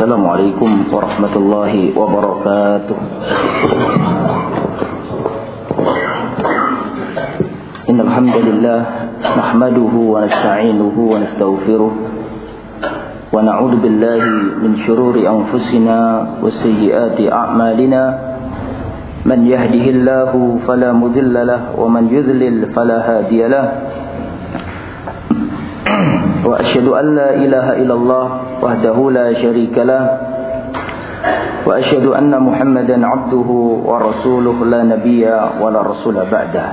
السلام عليكم ورحمة الله وبركاته. إن الحمد لله نحمده ونستعينه ونستغفره ونعوذ بالله من شرور أنفسنا وسيئات أعمالنا. من يهده الله فلا مذل له ومن يذلل فلا هادي له. وأشهد أن لا إله إلا الله وحده لا شريك له وأشهد أن محمدا عبده ورسوله لا نبي ولا رسول بعده.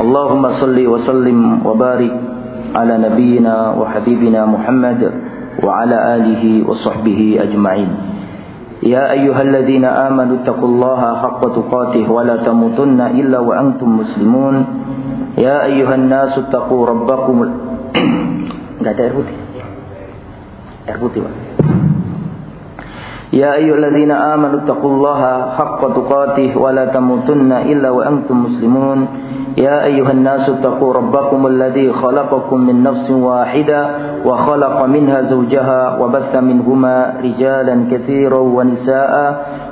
اللهم صل وسلم وبارك على نبينا وحبيبنا محمد وعلى آله وصحبه أجمعين. يا أيها الذين آمنوا اتقوا الله حق تقاته ولا تموتن إلا وأنتم مسلمون. يا أيها الناس اتقوا ربكم Enggak ada air putih. Air putih, Pak. يا أيها الذين آمنوا اتقوا الله حق تقاته ولا تموتن إلا وأنتم مسلمون يا أيها الناس اتقوا ربكم الذي خلقكم من نفس واحدة وخلق منها زوجها وبث منهما رجالا كثيرا ونساء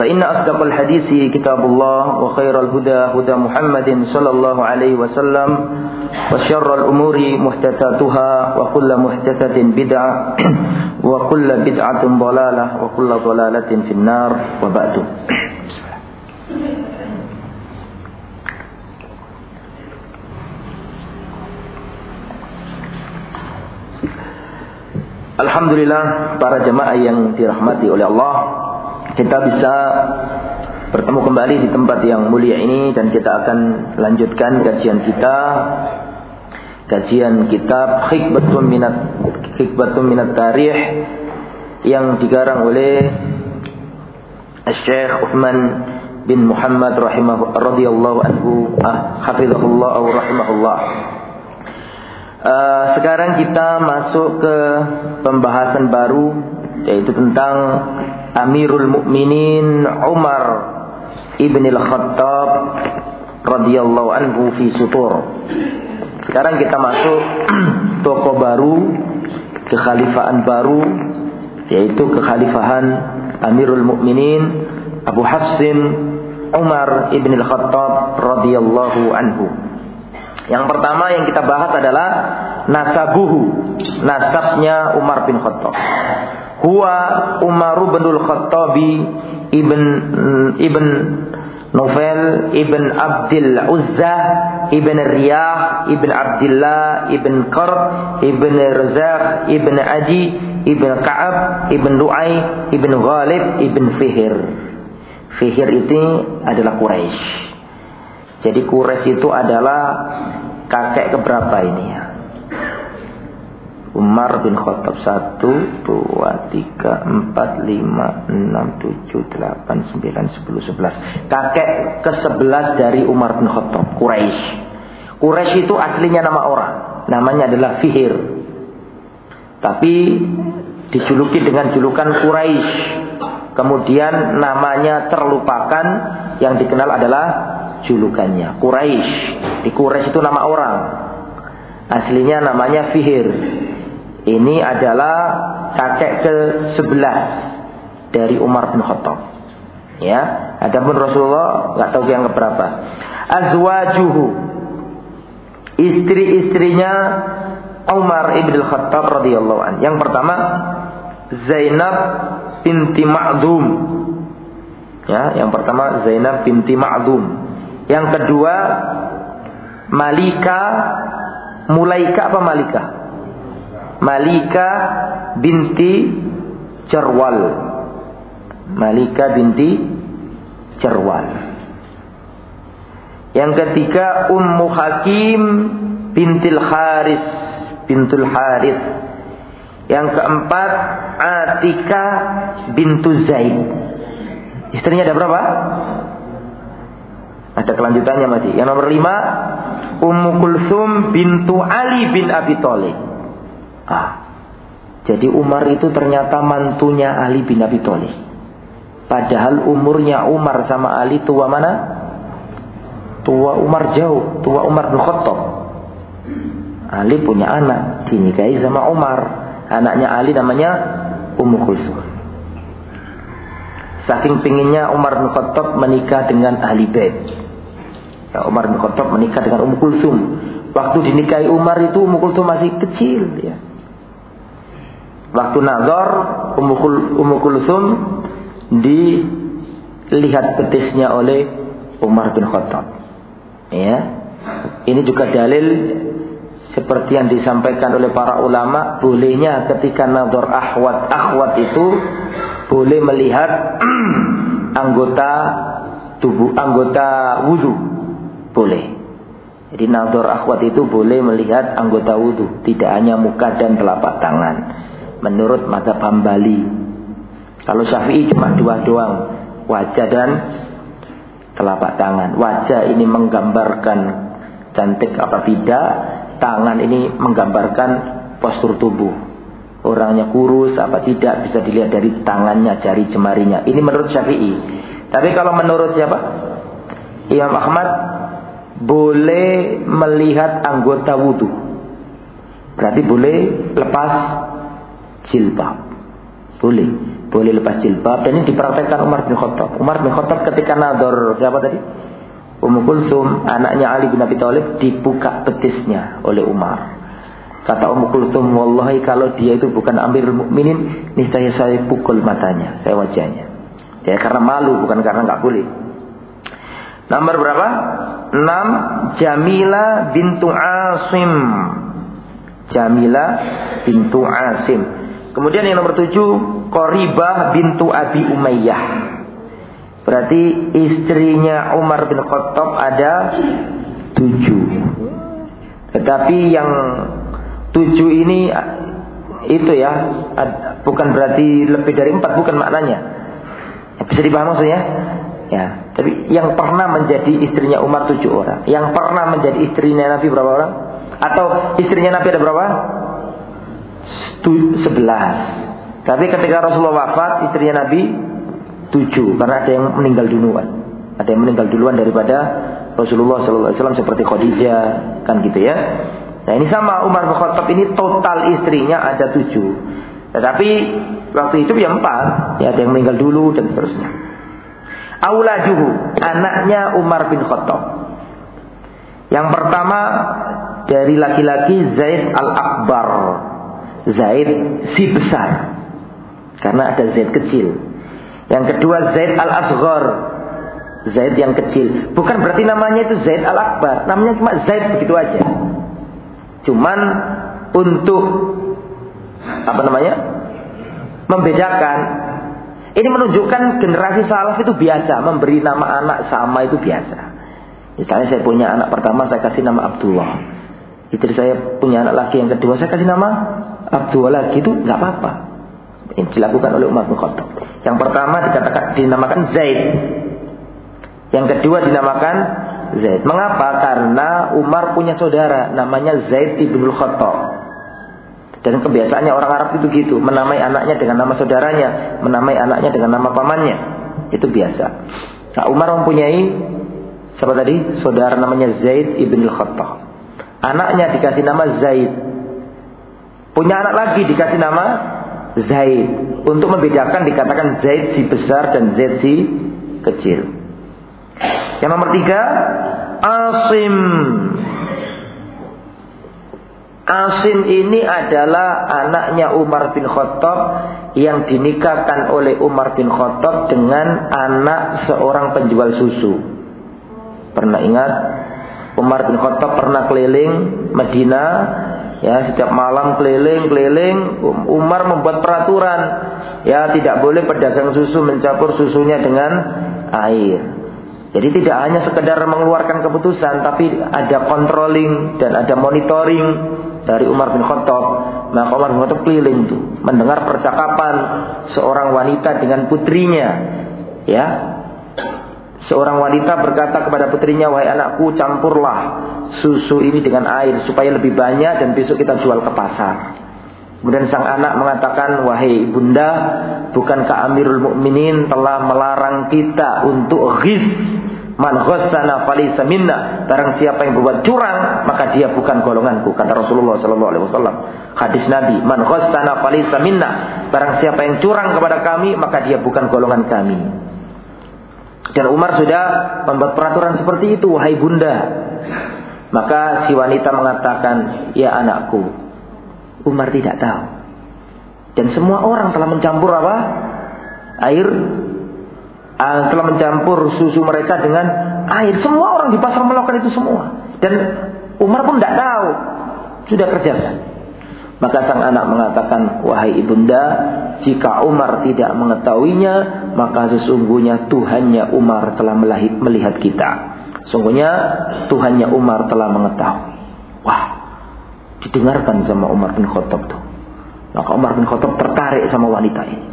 فإن أصدق الحديث كتاب الله وخير الهدى هدى محمد صلى الله عليه وسلم وشر الأمور محدثاتها وكل محدثة بدعة وكل بدعة ضلالة وكل ضلالة في النار وبعد Alhamdulillah para jemaah yang dirahmati oleh Allah kita bisa bertemu kembali di tempat yang mulia ini Dan kita akan lanjutkan kajian kita. Kajian kitab Hikbatun Minat Hikbatun Minat Tarikh Yang digarang oleh Syekh Uthman bin Muhammad rahimah radhiyallahu anhu ah, hafizahullah wa rahimahullah. Uh, sekarang kita masuk ke pembahasan baru yaitu tentang Amirul Mukminin Umar Ibn Al-Khattab radhiyallahu anhu fi sutur. Sekarang kita masuk toko baru, kekhalifahan baru yaitu kekhalifahan Amirul Mukminin Abu Hafsin Umar Ibn Al-Khattab radhiyallahu anhu. Yang pertama yang kita bahas adalah nasabuhu, nasabnya Umar bin Khattab. Huwa Umar bin Khattabi ibn ibn Novel ibn Abdul Uzza ibn Riyah ibn Abdullah ibn Qar ibn Razak ibn Aji ibn Ka'ab ibn Lu'ay ibn Ghalib ibn Fihir. Fihir itu adalah Quraisy. Jadi Quraisy itu adalah kakek keberapa ini ya? Umar bin Khattab 1, 2, 3, 4, 5, 6, 7, 8, 9, 10, 11 Kakek ke-11 dari Umar bin Khattab Quraisy. Quraisy itu aslinya nama orang Namanya adalah Fihir Tapi dijuluki dengan julukan Quraisy Kemudian namanya terlupakan Yang dikenal adalah julukannya Quraisy. Di Quraisy itu nama orang. Aslinya namanya Fihir. Ini adalah kakek ke-11 dari Umar bin Khattab. Ya, adapun Rasulullah nggak tahu yang keberapa. Azwajuhu istri-istrinya Umar ibn Khattab radhiyallahu an. Yang pertama Zainab binti Ma'dum. Ya, yang pertama Zainab binti Ma'dum. Yang kedua Malika Mulaika apa Malika? Malika binti Cerwal. Malika binti Cerwal. Yang ketiga Ummu Hakim bintil Haris bintul Harith. Yang keempat Atika bintu Zaid. Istrinya ada berapa? Ada kelanjutannya masih. Yang nomor lima Ummu Kulsum bintu Ali bin Abi Thalib. Ah. Jadi Umar itu ternyata mantunya Ali bin Abi Thalib. Padahal umurnya Umar sama Ali tua mana? Tua Umar jauh, tua Umar bin Khattab. Ali punya anak, dinikahi sama Umar. Anaknya Ali namanya Ummu Kulsum. Saking pinginnya Umar bin Khattab menikah dengan ahli bait. Ya, Umar bin Khattab menikah dengan Ummu Kulsum. Waktu dinikahi Umar itu Ummu Kulsum masih kecil ya. Waktu nazar Ummu, Kul, Ummu Kulsum dilihat betisnya oleh Umar bin Khattab. Ya. Ini juga dalil seperti yang disampaikan oleh para ulama bolehnya ketika nazar ahwat ahwat itu boleh melihat anggota tubuh anggota wudhu boleh jadi nazar akhwat itu boleh melihat anggota wudhu tidak hanya muka dan telapak tangan menurut mata Hambali kalau Syafi'i cuma dua doang wajah dan telapak tangan wajah ini menggambarkan cantik apa tidak tangan ini menggambarkan postur tubuh orangnya kurus apa tidak bisa dilihat dari tangannya, jari jemarinya. Ini menurut Syafi'i. Tapi kalau menurut siapa? Imam Ahmad boleh melihat anggota wudhu. Berarti boleh lepas jilbab. Boleh. Boleh lepas jilbab. Dan ini dipraktekkan Umar bin Khattab. Umar bin Khattab ketika nador siapa tadi? Ummu Kulsum, anaknya Ali bin Abi Thalib dibuka betisnya oleh Umar. Kata Ummu Kulthum, wallahi kalau dia itu bukan Amirul Mukminin, niscaya saya pukul matanya, saya wajahnya. Ya karena malu bukan karena nggak boleh. Nomor berapa? 6 Jamila bintu Asim. Jamila bintu Asim. Kemudian yang nomor 7 Qoribah bintu Abi Umayyah. Berarti istrinya Umar bin Khattab ada tujuh. Tetapi yang Tujuh ini itu ya bukan berarti lebih dari empat bukan maknanya. Bisa dipahami maksudnya? Ya, tapi yang pernah menjadi istrinya Umar tujuh orang, yang pernah menjadi istrinya Nabi berapa orang? Atau istrinya Nabi ada berapa? Sebelas. Tapi ketika Rasulullah wafat, istrinya Nabi tujuh, karena ada yang meninggal duluan. Ada yang meninggal duluan daripada Rasulullah SAW seperti Khadijah, kan gitu ya. Nah ini sama Umar bin Khattab ini total istrinya ada tujuh. Tetapi waktu itu ya empat. Ya ada yang meninggal dulu dan seterusnya. Aulajuhu anaknya Umar bin Khattab. Yang pertama dari laki-laki Zaid al-Akbar. Zaid si besar. Karena ada Zaid kecil. Yang kedua Zaid al-Asghar. Zaid yang kecil. Bukan berarti namanya itu Zaid al-Akbar. Namanya cuma Zaid begitu aja. Cuman untuk apa namanya? membedakan ini menunjukkan generasi salaf itu biasa memberi nama anak sama itu biasa. Misalnya saya punya anak pertama saya kasih nama Abdullah. Istri saya punya anak laki yang kedua saya kasih nama Abdullah lagi itu nggak apa-apa. Ini dilakukan oleh Umar bin Khattab. Yang pertama dikatakan dinamakan Zaid. Yang kedua dinamakan Zaid. Mengapa? Karena Umar punya saudara namanya Zaid ibnul Khattab. Dan kebiasaannya orang Arab itu gitu, menamai anaknya dengan nama saudaranya, menamai anaknya dengan nama pamannya. Itu biasa. Nah, Umar mempunyai siapa tadi? Saudara namanya Zaid ibnul Khattab. Anaknya dikasih nama Zaid. Punya anak lagi dikasih nama Zaid. Untuk membedakan dikatakan Zaid si besar dan Zaid si kecil. Yang nomor tiga, Asim. Asim ini adalah anaknya Umar bin Khattab yang dinikahkan oleh Umar bin Khattab dengan anak seorang penjual susu. Pernah ingat? Umar bin Khattab pernah keliling Medina, ya setiap malam keliling-keliling. Umar membuat peraturan, ya tidak boleh pedagang susu mencampur susunya dengan air. Jadi tidak hanya sekedar mengeluarkan keputusan, tapi ada controlling dan ada monitoring dari Umar bin Khattab. Maka Umar bin Khattab keliling itu, mendengar percakapan seorang wanita dengan putrinya, ya. Seorang wanita berkata kepada putrinya, "Wahai anakku, campurlah susu ini dengan air supaya lebih banyak dan besok kita jual ke pasar." Kemudian sang anak mengatakan, "Wahai ibunda, bukankah Amirul Mukminin telah melarang kita untuk ghis Man ghassana falaysa minna. Barang siapa yang berbuat curang, maka dia bukan golonganku, kata Rasulullah sallallahu alaihi wasallam. Hadis Nabi, man ghassana falaysa minna. Barang siapa yang curang kepada kami, maka dia bukan golongan kami. Dan Umar sudah membuat peraturan seperti itu, wahai bunda. Maka si wanita mengatakan, ya anakku, Umar tidak tahu. Dan semua orang telah mencampur apa? Air uh, telah mencampur susu mereka dengan air. Semua orang di pasar melakukan itu semua. Dan Umar pun tidak tahu. Sudah kerjakan. Maka sang anak mengatakan, Wahai ibunda, jika Umar tidak mengetahuinya, maka sesungguhnya Tuhannya Umar telah melihat kita. Sungguhnya Tuhannya Umar telah mengetahui. Wah, didengarkan sama Umar bin Khattab tuh. Maka Umar bin Khattab tertarik sama wanita ini.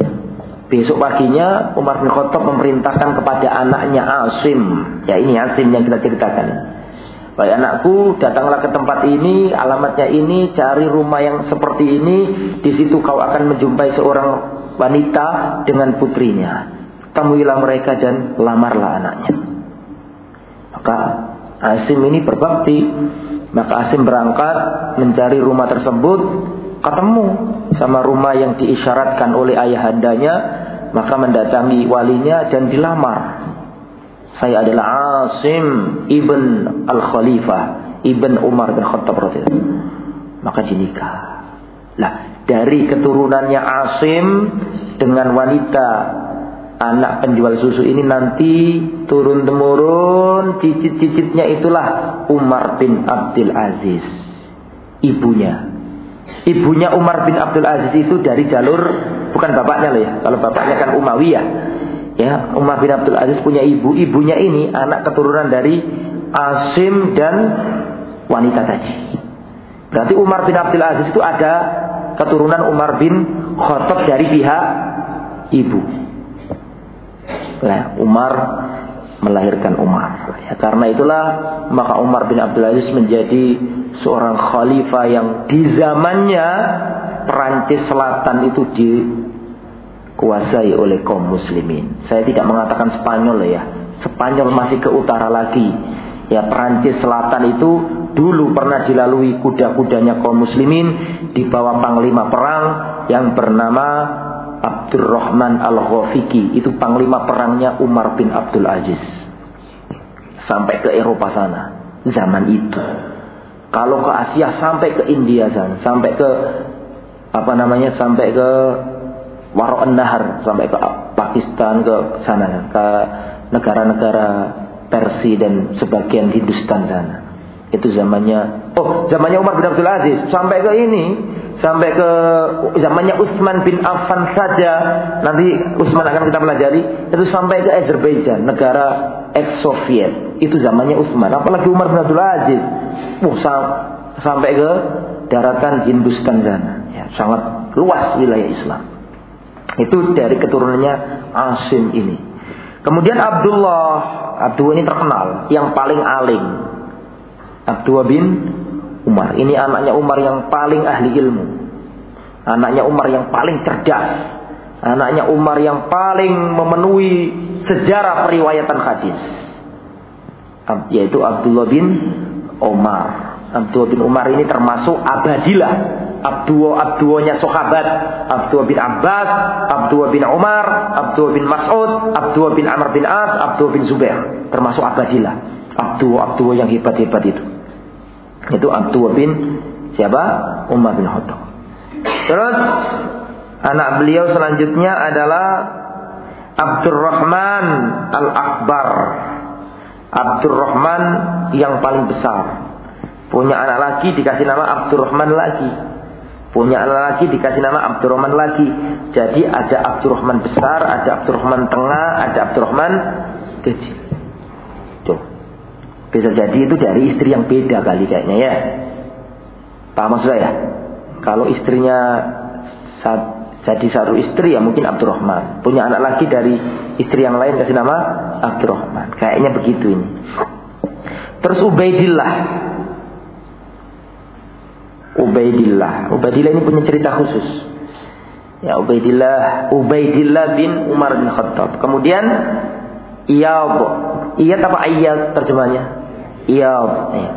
Besok paginya Umar bin Khattab memerintahkan kepada anaknya Asim. Ya ini Asim yang kita ceritakan. Baik anakku, datanglah ke tempat ini, alamatnya ini, cari rumah yang seperti ini. Di situ kau akan menjumpai seorang wanita dengan putrinya. Temuilah mereka dan lamarlah anaknya. Maka Asim ini berbakti. Maka Asim berangkat mencari rumah tersebut ketemu sama rumah yang diisyaratkan oleh ayahandanya, maka mendatangi walinya dan dilamar. Saya adalah Asim ibn al-Khalifah, ibn Umar bin Khattab radhiyallahu Maka dinikah. Lah, dari keturunannya Asim dengan wanita anak penjual susu ini nanti turun temurun cicit-cicitnya itulah Umar bin Abdul Aziz ibunya Ibunya Umar bin Abdul Aziz itu dari jalur bukan bapaknya loh ya. Kalau bapaknya kan Umayyah. Ya, Umar bin Abdul Aziz punya ibu. Ibunya ini anak keturunan dari Asim dan wanita tadi. Berarti Umar bin Abdul Aziz itu ada keturunan Umar bin Khattab dari pihak ibu. Nah, Umar melahirkan Umar. Ya, karena itulah maka Umar bin Abdul Aziz menjadi seorang khalifah yang di zamannya Perancis Selatan itu dikuasai oleh kaum muslimin. Saya tidak mengatakan Spanyol ya. Spanyol masih ke utara lagi. Ya Perancis Selatan itu dulu pernah dilalui kuda-kudanya kaum muslimin di bawah panglima perang yang bernama Abdurrahman Al-Ghafiqi itu panglima perangnya Umar bin Abdul Aziz sampai ke Eropa sana zaman itu kalau ke Asia sampai ke India sana sampai ke apa namanya sampai ke Waro'an Nahar sampai ke Pakistan ke sana ke negara-negara Persia dan sebagian Hindustan sana. Itu zamannya oh zamannya Umar bin Abdul Aziz. Sampai ke ini sampai ke zamannya Utsman bin Affan saja. Nanti Utsman akan kita pelajari. Itu sampai ke Azerbaijan negara ex Soviet itu zamannya Utsman. Apalagi Umar bin Abdul Aziz. Uh, sampai ke daratan Hindustan sana. Ya, sangat luas wilayah Islam itu dari keturunannya Asim ini kemudian Abdullah Abdullah ini terkenal yang paling alim Abdullah bin Umar. Ini anaknya Umar yang paling ahli ilmu. Anaknya Umar yang paling cerdas. Anaknya Umar yang paling memenuhi sejarah periwayatan hadis. Yaitu Abdullah bin Umar. Abdullah bin Umar ini termasuk abadilah. Abdullah Abdullahnya sahabat Abdullah bin Abbas, Abdullah bin Umar, Abdullah bin Mas'ud, Abdullah bin Amr bin As, Abdullah bin Zubair, termasuk abadilah. Abdullah Abdullah yang hebat-hebat itu. Itu Abdullah bin siapa? Umar bin Khattab. Terus anak beliau selanjutnya adalah Abdurrahman Al-Akbar. Abdurrahman yang paling besar. Punya anak lagi dikasih nama Abdurrahman lagi. Punya lagi dikasih nama Abdurrahman lagi. Jadi ada Abdurrahman besar, ada Abdurrahman tengah, ada Abdurrahman kecil. Bisa jadi itu dari istri yang beda kali kayaknya ya. Paham maksud saya? Kalau istrinya Jadi satu istri ya mungkin Abdurrahman. Punya anak lagi dari istri yang lain kasih nama Abdurrahman. Kayaknya begitu ini. Terus Ubaidillah. Ubaidillah. Ubaidillah ini punya cerita khusus. Ya Ubaidillah, Ubaidillah bin Umar bin Khattab. Kemudian Iyad. Iyad apa ayat terjemahnya? Iyad. Ya.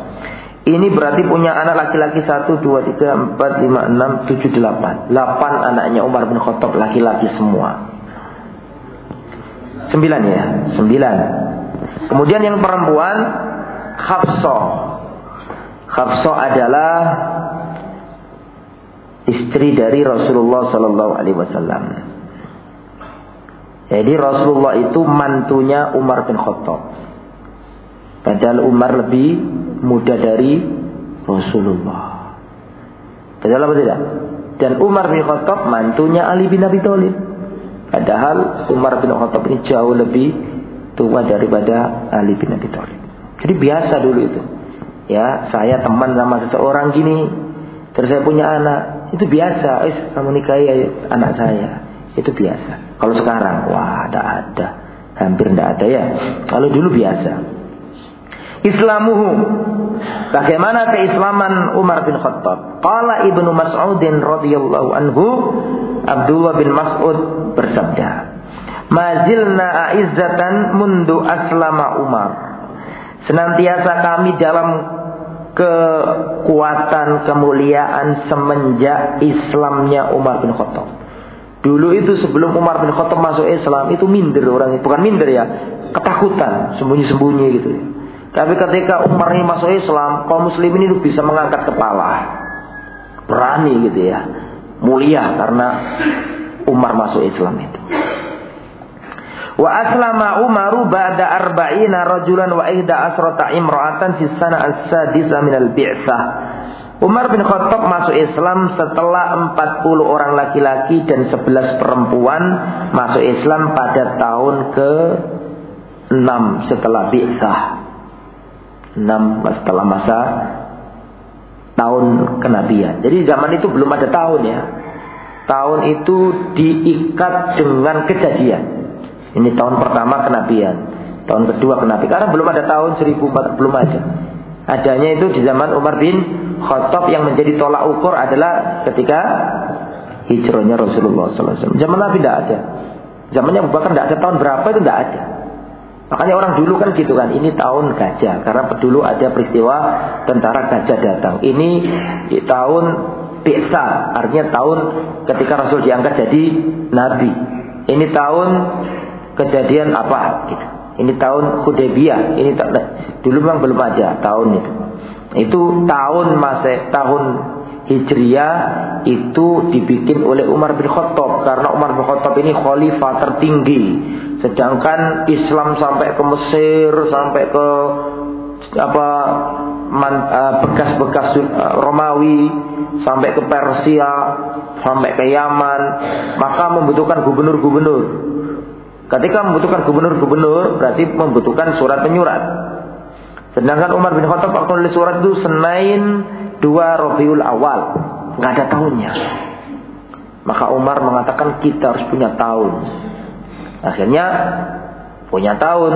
Ini berarti punya anak laki-laki 1, 2, 3, 4, 5, 6, 7, 8 8 anaknya Umar bin Khattab laki-laki semua 9 ya 9 Kemudian yang perempuan Hafsah Hafsah adalah Istri dari Rasulullah Sallallahu Alaihi Wasallam Jadi Rasulullah itu mantunya Umar bin Khattab Padahal Umar lebih muda dari Rasulullah. Betul apa tidak? Dan Umar bin Khattab mantunya Ali bin Abi Thalib. Padahal Umar bin Khattab ini jauh lebih tua daripada Ali bin Abi Thalib. Jadi biasa dulu itu. Ya, saya teman sama seseorang gini, terus saya punya anak, itu biasa. Eh, kamu nikahi anak saya, itu biasa. Kalau sekarang, wah, ada ada, hampir tidak ada ya. Kalau dulu biasa. Islamuhu. Bagaimana keislaman Umar bin Khattab? Qala Ibnu Mas'udin radhiyallahu anhu, Abdullah bin Mas'ud bersabda, "Mazilna a'izzatan mundu aslama Umar." Senantiasa kami dalam kekuatan kemuliaan semenjak Islamnya Umar bin Khattab. Dulu itu sebelum Umar bin Khattab masuk Islam itu minder orang bukan minder ya, ketakutan, sembunyi-sembunyi gitu. Tapi ketika Umar ini masuk Islam, kaum muslimin itu bisa mengangkat kepala. Berani gitu ya. Mulia karena Umar masuk Islam itu. Wa aslama Umaru ba'da arba'ina rajulan wa ihda asrata imra'atan fi sana as-sadisa minal bi'sah. Umar bin Khattab masuk Islam setelah 40 orang laki-laki dan 11 perempuan masuk Islam pada tahun ke 6 setelah bi'sah. 6 setelah masa tahun kenabian. Jadi zaman itu belum ada tahun ya. Tahun itu diikat dengan kejadian. Ini tahun pertama kenabian. Tahun kedua kenabian. Karena belum ada tahun 1004 belum ada. Adanya itu di zaman Umar bin Khattab yang menjadi tolak ukur adalah ketika hijrahnya Rasulullah SAW. Zaman Nabi tidak ada. Zamannya Abu Bakar tidak ada tahun berapa itu tidak ada. Makanya orang dulu kan gitu kan, ini tahun gajah karena dulu ada peristiwa tentara gajah datang. Ini di tahun Bi'sa, artinya tahun ketika Rasul diangkat jadi nabi. Ini tahun kejadian apa gitu. Ini tahun Hudaybiyah, ini dulu memang belum ada tahun itu. Itu tahun masa tahun Hijriyah itu dibikin oleh Umar bin Khattab karena Umar bin Khattab ini khalifah tertinggi. Sedangkan Islam sampai ke Mesir, sampai ke apa eh, bekas-bekas uh, Romawi, sampai ke Persia, sampai ke Yaman, maka membutuhkan gubernur-gubernur. Ketika membutuhkan gubernur-gubernur berarti membutuhkan surat penyurat. Sedangkan Umar bin Khattab waktu nulis surat itu Senin dua Rabiul Awal, nggak ada tahunnya. Maka Umar mengatakan kita harus punya tahun. Akhirnya punya tahun.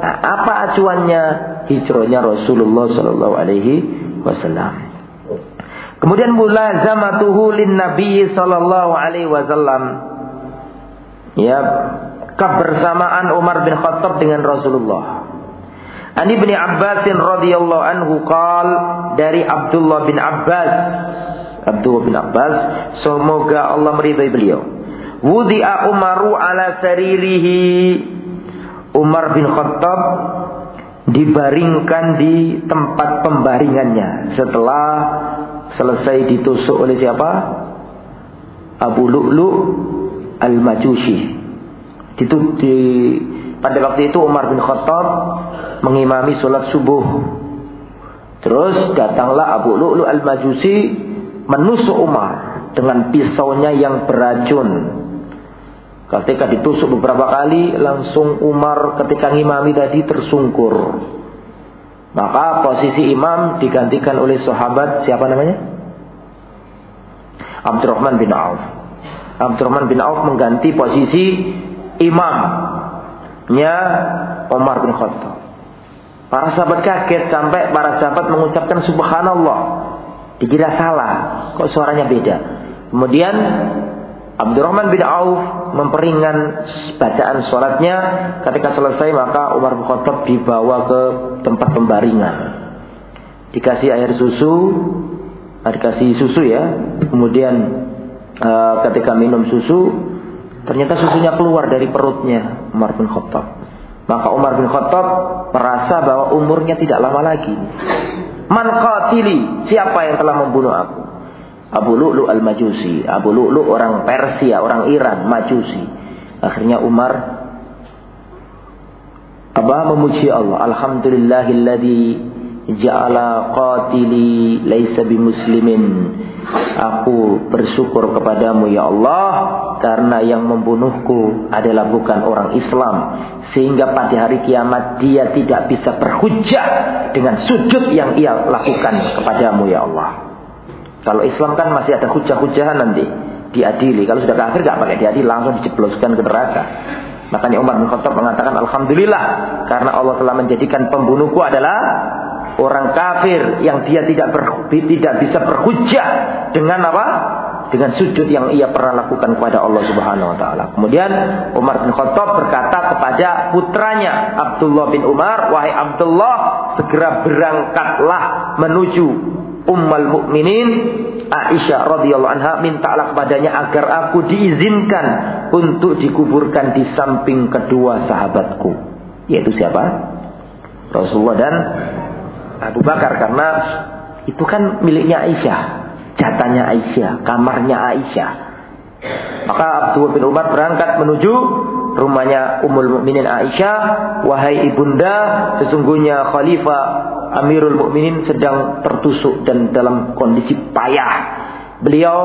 Nah, apa acuannya? Hijrahnya Rasulullah Sallallahu Alaihi Wasallam. Kemudian mulazamatuhu lin Nabi Sallallahu Alaihi Wasallam. Ya, kebersamaan Umar bin Khattab dengan Rasulullah. Ani bin Abbas radhiyallahu anhu qal dari Abdullah bin Abbas Abdullah bin Abbas semoga Allah meridai beliau Wudi'a Umaru ala saririhi Umar bin Khattab dibaringkan di tempat pembaringannya setelah selesai ditusuk oleh siapa? Abu Lu'lu Al-Majusi. Itu di pada waktu itu Umar bin Khattab mengimami sholat subuh. Terus datanglah Abu Lu'lu al-Majusi menusuk Umar dengan pisaunya yang beracun. Ketika ditusuk beberapa kali, langsung Umar ketika ngimami tadi tersungkur. Maka posisi imam digantikan oleh sahabat siapa namanya? Abdurrahman bin Auf. Abdurrahman bin Auf mengganti posisi imamnya Umar bin Khattab. Para sahabat kaget sampai para sahabat mengucapkan subhanallah. Dikira salah, kok suaranya beda. Kemudian Abdurrahman bin Auf memperingan bacaan sholatnya. Ketika selesai maka Umar bin Khattab dibawa ke tempat pembaringan. Dikasih air susu, dikasih susu ya. Kemudian uh, ketika minum susu, ternyata susunya keluar dari perutnya Umar bin Khattab. Maka Umar bin Khattab merasa bahwa umurnya tidak lama lagi. Man qatili, siapa yang telah membunuh aku? Abu Lu'lu al-Majusi. Abu Lu'lu orang Persia, orang Iran, Majusi. Akhirnya Umar apa memuji Allah. Alhamdulillahilladzi ja'ala qatili laisa bimuslimin. Aku bersyukur kepadamu ya Allah karena yang membunuhku adalah bukan orang Islam sehingga pada hari kiamat dia tidak bisa berhujah dengan sujud yang ia lakukan kepadamu ya Allah. Kalau Islam kan masih ada hujah-hujahan nanti diadili. Kalau sudah kafir gak pakai diadili langsung dijebloskan ke neraka. Makanya Umar bin Khattab mengatakan Alhamdulillah karena Allah telah menjadikan pembunuhku adalah orang kafir yang dia tidak ber, tidak bisa berhujah dengan apa? Dengan sujud yang ia pernah lakukan kepada Allah Subhanahu wa taala. Kemudian Umar bin Khattab berkata kepada putranya Abdullah bin Umar, "Wahai Abdullah, segera berangkatlah menuju Ummul Mukminin Aisyah radhiyallahu anha mintalah kepadanya agar aku diizinkan untuk dikuburkan di samping kedua sahabatku. Yaitu siapa? Rasulullah dan Abu Bakar karena itu kan miliknya Aisyah, jatahnya Aisyah, kamarnya Aisyah. Maka Abdullah bin Umar berangkat menuju rumahnya Ummul Mukminin Aisyah, wahai ibunda, sesungguhnya khalifah Amirul Mukminin sedang tertusuk dan dalam kondisi payah. Beliau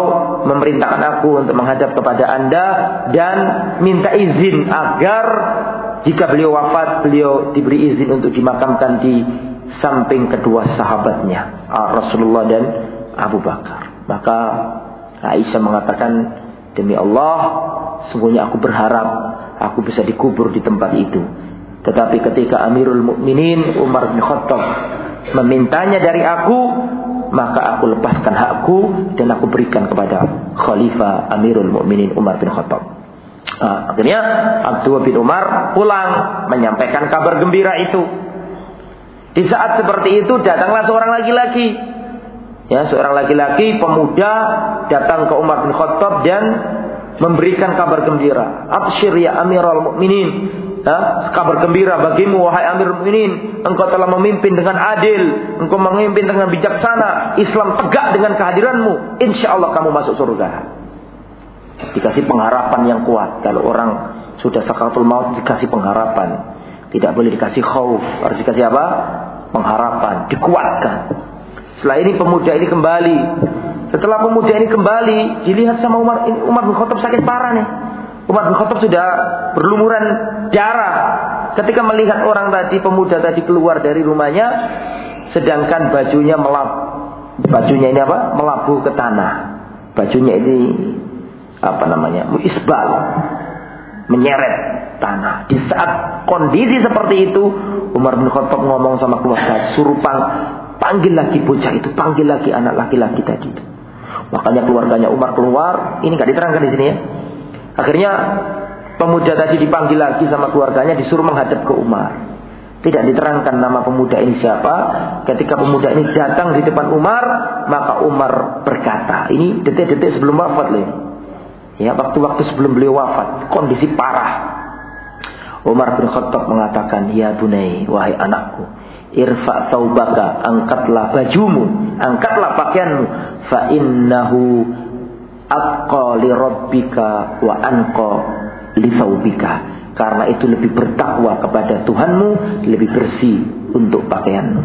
memerintahkan aku untuk menghadap kepada Anda dan minta izin agar jika beliau wafat, beliau diberi izin untuk dimakamkan di samping kedua sahabatnya, Rasulullah dan Abu Bakar. Maka Aisyah mengatakan, demi Allah, sungguhnya aku berharap aku bisa dikubur di tempat itu. Tetapi ketika Amirul Mukminin Umar bin Khattab memintanya dari aku, maka aku lepaskan hakku dan aku berikan kepada Khalifah Amirul Mukminin Umar bin Khattab. Nah, akhirnya Abdullah bin Umar pulang menyampaikan kabar gembira itu. Di saat seperti itu datanglah seorang laki-laki. Ya, seorang laki-laki pemuda datang ke Umar bin Khattab dan memberikan kabar gembira. Absyir ya Amirul Mukminin. Ya, kabar gembira bagimu wahai Amirul Mukminin, engkau telah memimpin dengan adil, engkau memimpin dengan bijaksana, Islam tegak dengan kehadiranmu, insya Allah kamu masuk surga. Dikasih pengharapan yang kuat. Kalau orang sudah sakaratul maut dikasih pengharapan. Tidak boleh dikasih khauf, harus dikasih apa? Pengharapan, dikuatkan. Setelah ini pemuda ini kembali setelah pemuda ini kembali, dilihat sama Umar, Umar bin Khattab sakit parah nih. Umar bin Khattab sudah berlumuran darah. Ketika melihat orang tadi, pemuda tadi keluar dari rumahnya, sedangkan bajunya melap, bajunya ini apa? Melabuh ke tanah. Bajunya ini apa namanya? Isbal, menyeret tanah. Di saat kondisi seperti itu, Umar bin Khattab ngomong sama keluarga, suruh pang, panggil lagi bocah itu, panggil lagi anak laki-laki tadi itu. Makanya keluarganya Umar keluar, ini nggak diterangkan di sini ya. Akhirnya pemuda tadi dipanggil lagi sama keluarganya disuruh menghadap ke Umar. Tidak diterangkan nama pemuda ini siapa. Ketika pemuda ini datang di depan Umar, maka Umar berkata, ini detik-detik sebelum wafat loh. Ya, waktu-waktu sebelum beliau wafat, kondisi parah. Umar bin Khattab mengatakan, "Ya bunai, wahai anakku, irfa saubaka angkatlah bajumu angkatlah pakaianmu fa innahu aqqa li rabbika wa anqa li saubika. Karena itu lebih bertakwa kepada Tuhanmu lebih bersih untuk pakaianmu.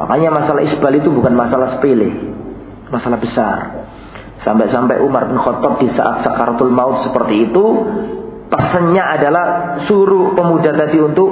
Makanya masalah isbal itu bukan masalah sepele masalah besar. Sampai-sampai Umar bin Khattab di saat sakaratul maut seperti itu pesannya adalah suruh pemuda tadi untuk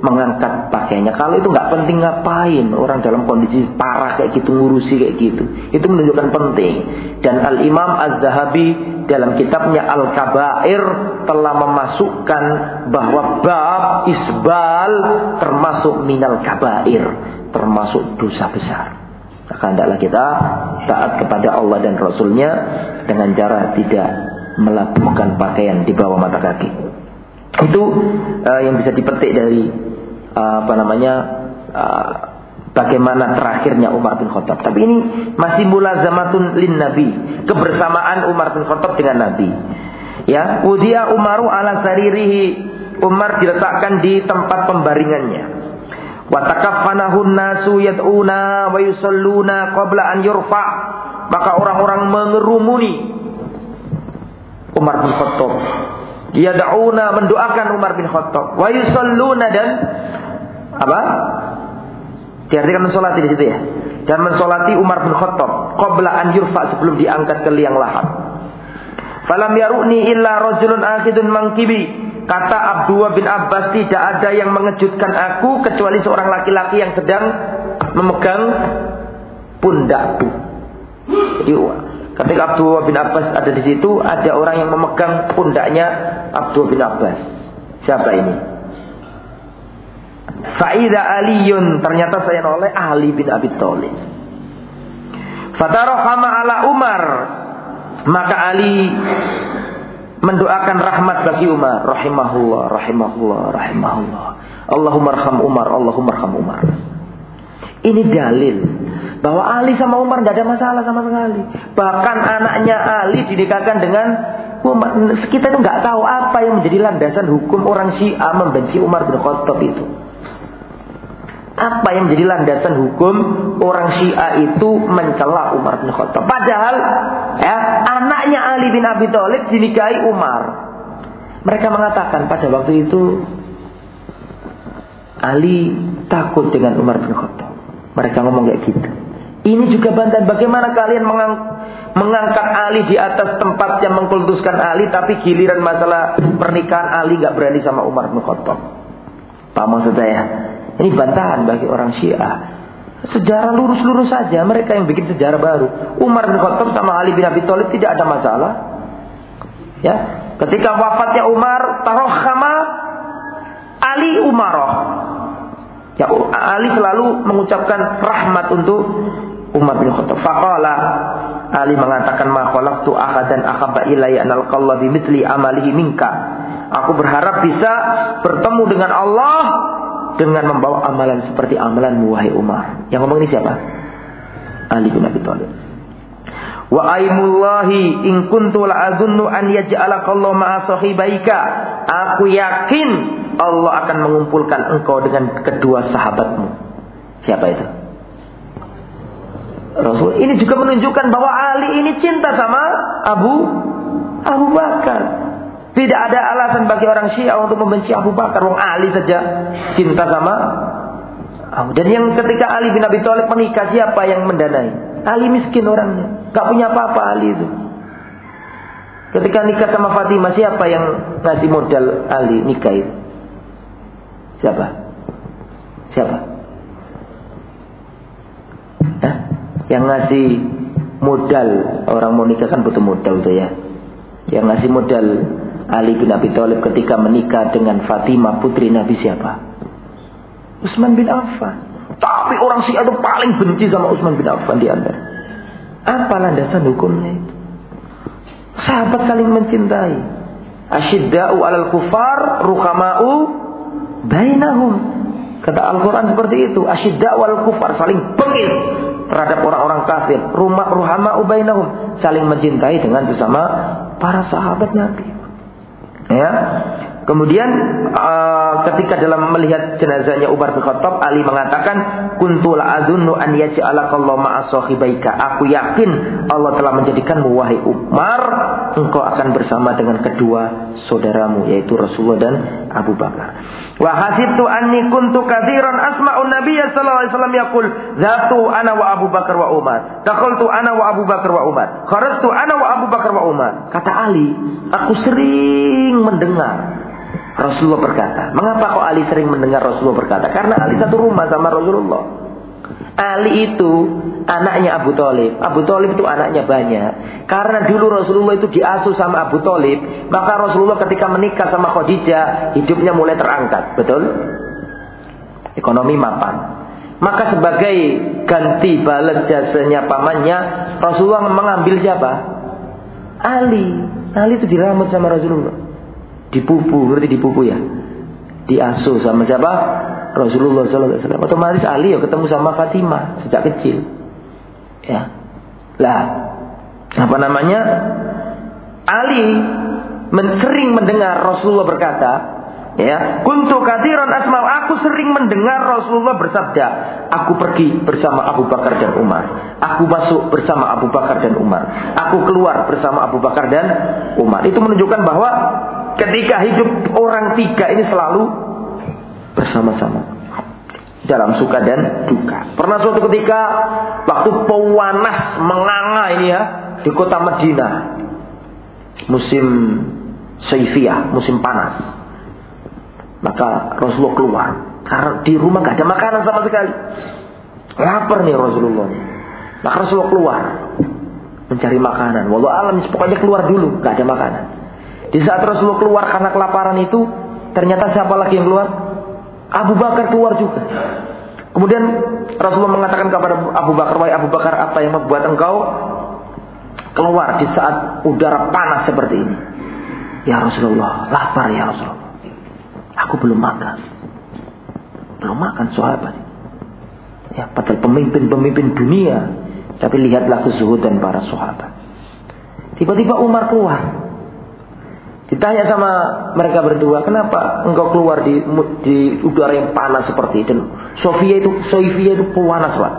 mengangkat pakaiannya. Kalau itu nggak penting ngapain orang dalam kondisi parah kayak gitu ngurusi kayak gitu. Itu menunjukkan penting. Dan Al Imam Az Zahabi dalam kitabnya Al Kabair telah memasukkan bahwa bab isbal termasuk minal kabair, termasuk dosa besar. Maka hendaklah kita taat kepada Allah dan Rasulnya dengan cara tidak melabuhkan pakaian di bawah mata kaki. Itu uh, yang bisa dipetik dari apa namanya uh, bagaimana terakhirnya Umar bin Khattab. Tapi ini masih mulazamatun lin Nabi, kebersamaan Umar bin Khattab dengan Nabi. Ya, udia Umaru ala saririhi. Umar diletakkan di tempat pembaringannya. Wa takaffanahun nasu yad'una wa yusalluna qabla an yurfa. Maka orang-orang mengerumuni Umar bin Khattab dia dauna mendoakan Umar bin Khattab. Wa yusalluna dan apa? Diartikan mensolati di situ ya. Dan mensolati Umar bin Khattab qabla an yurfa sebelum diangkat ke liang lahat. Falam yaruni illa rajulun akhidun mangkibi. Kata Abdullah bin Abbas tidak ada yang mengejutkan aku kecuali seorang laki-laki yang sedang memegang pundakku. Jadi Ketika Abdullah bin Abbas ada di situ, ada orang yang memegang pundaknya Abdullah bin Abbas. Siapa ini? Faida Aliyun ternyata saya oleh Ali bin Abi Thalib. Fatarahama ala Umar maka Ali mendoakan rahmat bagi Umar rahimahullah rahimahullah rahimahullah Allahumma arham Umar Allahumma arham Umar ini dalil bahwa Ali sama Umar tidak ada masalah sama sekali. Bahkan anaknya Ali dinikahkan dengan Umar. Kita itu nggak tahu apa yang menjadi landasan hukum orang Syiah membenci Umar bin Khattab itu. Apa yang menjadi landasan hukum orang Syiah itu mencela Umar bin Khattab. Padahal ya, anaknya Ali bin Abi Thalib dinikahi Umar. Mereka mengatakan pada waktu itu Ali takut dengan Umar bin Khattab. Mereka ngomong kayak gitu. Ini juga bantahan bagaimana kalian mengang mengangkat Ali di atas tempat yang mengkultuskan Ali tapi giliran masalah pernikahan Ali nggak berani sama Umar bin Khattab. Pak maksud saya? Ini bantahan bagi orang Syiah. Sejarah lurus-lurus saja mereka yang bikin sejarah baru. Umar bin Khattab sama Ali bin Abi Thalib tidak ada masalah. Ya, ketika wafatnya Umar, tarohama Ali Umaroh. Ya Ali selalu mengucapkan rahmat untuk Umar bin Khattab. Faqala Ali mengatakan ma khalaqtu ahadan ahabba ilayya an alqallah bimithli amalihi minka. Aku berharap bisa bertemu dengan Allah dengan membawa amalan seperti amalan wahai Umar. Yang ngomong ini siapa? Ali bin Abi Thalib. Wa aimullahi in kuntu la'adunnu an yaj'alakallahu ma'a sahibaika. Aku yakin Allah akan mengumpulkan engkau dengan kedua sahabatmu. Siapa itu? Rasul. Ini juga menunjukkan bahwa Ali ini cinta sama Abu Abu Bakar. Tidak ada alasan bagi orang Syiah untuk membenci Abu Bakar. Wong Ali saja cinta sama Abu. Dan yang ketika Ali bin Abi Thalib menikah siapa yang mendanai? Ali miskin orangnya, gak punya apa-apa Ali itu. Ketika nikah sama Fatimah siapa yang ngasih modal Ali nikah itu? Siapa? Siapa? Yang ngasih modal orang mau nikah kan butuh modal tuh ya. Yang ngasih modal Ali bin Abi Thalib ketika menikah dengan Fatimah putri Nabi siapa? Utsman bin Affan. Tapi orang Syiah itu paling benci sama Utsman bin Affan di antara. Apa landasan hukumnya itu? Sahabat saling mencintai. Asyidda'u alal kufar, ruhama'u bainahum. Kata Al-Quran seperti itu. Asyidda wal kufar. Saling bengis terhadap orang-orang kafir. Rumah ruhama ubainahum. Saling mencintai dengan sesama para sahabat Nabi. Ya. Kemudian uh, ketika dalam melihat jenazahnya Umar bin Khattab, Ali mengatakan, "Kuntu la'adunnu an yaj'alakallahu ma'a sahibaika." Aku yakin Allah telah menjadikanmu wahai Umar, engkau akan bersama dengan kedua saudaramu yaitu Rasulullah dan Abu Bakar. Wa hasibtu anni kuntu katsiran asma'un Nabiy sallallahu alaihi wasallam yaqul, "Zatu ana wa Abu Bakar wa Umar." Taqultu ana wa Abu Bakar wa Umar. Kharajtu ana wa Abu Bakar wa Umar. Kata Ali, aku sering mendengar Rasulullah berkata. Mengapa kok Ali sering mendengar Rasulullah berkata? Karena Ali satu rumah sama Rasulullah. Ali itu anaknya Abu Talib. Abu Talib itu anaknya banyak. Karena dulu Rasulullah itu diasuh sama Abu Talib. Maka Rasulullah ketika menikah sama Khadijah. Hidupnya mulai terangkat. Betul? Ekonomi mapan. Maka sebagai ganti balas jasanya pamannya. Rasulullah mengambil siapa? Ali. Ali itu diramut sama Rasulullah dipupu, berarti dipupu ya. Diasuh sama siapa? Rasulullah wasallam. Otomatis Ali ya ketemu sama Fatimah sejak kecil. Ya. Lah, apa namanya? Ali sering mendengar Rasulullah berkata, ya, kuntu kadiran asma aku sering mendengar Rasulullah bersabda, aku pergi bersama Abu Bakar dan Umar. Aku masuk bersama Abu Bakar dan Umar. Aku keluar bersama Abu Bakar dan Umar. Itu menunjukkan bahwa Ketika hidup orang tiga ini selalu bersama-sama dalam suka dan duka. Pernah suatu ketika waktu pewanas menganga ini ya di kota Madinah musim Saifiyah, musim panas. Maka Rasulullah keluar karena di rumah gak ada makanan sama sekali. Lapar nih Rasulullah. Maka Rasulullah keluar mencari makanan. Walau alam pokoknya keluar dulu, gak ada makanan. Di saat Rasulullah keluar karena kelaparan itu, ternyata siapa lagi yang keluar? Abu Bakar keluar juga. Kemudian Rasulullah mengatakan kepada Abu Bakar, "Wahai Abu Bakar, apa yang membuat engkau keluar di saat udara panas seperti ini?" Ya Rasulullah, lapar ya Rasulullah. Aku belum makan. Belum makan sahabat. Ya, padahal pemimpin-pemimpin dunia. Tapi lihatlah kesuhudan para sahabat. Tiba-tiba Umar keluar. Ditanya sama mereka berdua, kenapa engkau keluar di, di udara yang panas seperti itu? Sofia itu, Sofia itu panas pak.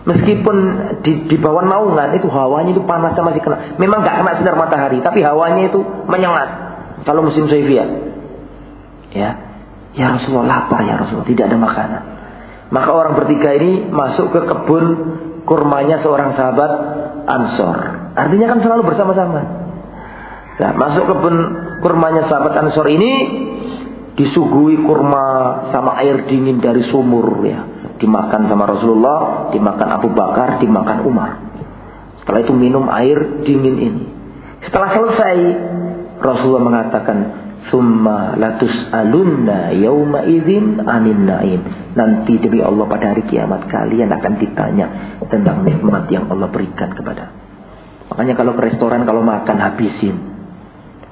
Meskipun di, di bawah naungan itu hawanya itu panas sama masih kena. Memang gak kena sinar matahari, tapi hawanya itu menyengat. Kalau musim Sofia, ya, ya Rasulullah lapar ya Rasulullah, tidak ada makanan. Maka orang bertiga ini masuk ke kebun kurmanya seorang sahabat Ansor. Artinya kan selalu bersama-sama. Nah, masuk kebun kurmanya sahabat Ansor ini disuguhi kurma sama air dingin dari sumur ya. Dimakan sama Rasulullah, dimakan Abu Bakar, dimakan Umar. Setelah itu minum air dingin ini. Setelah selesai Rasulullah mengatakan Summa latus alunna yauma idzin anin naim. Nanti demi Allah pada hari kiamat kalian akan ditanya tentang nikmat yang Allah berikan kepada. Makanya kalau ke restoran kalau makan habisin.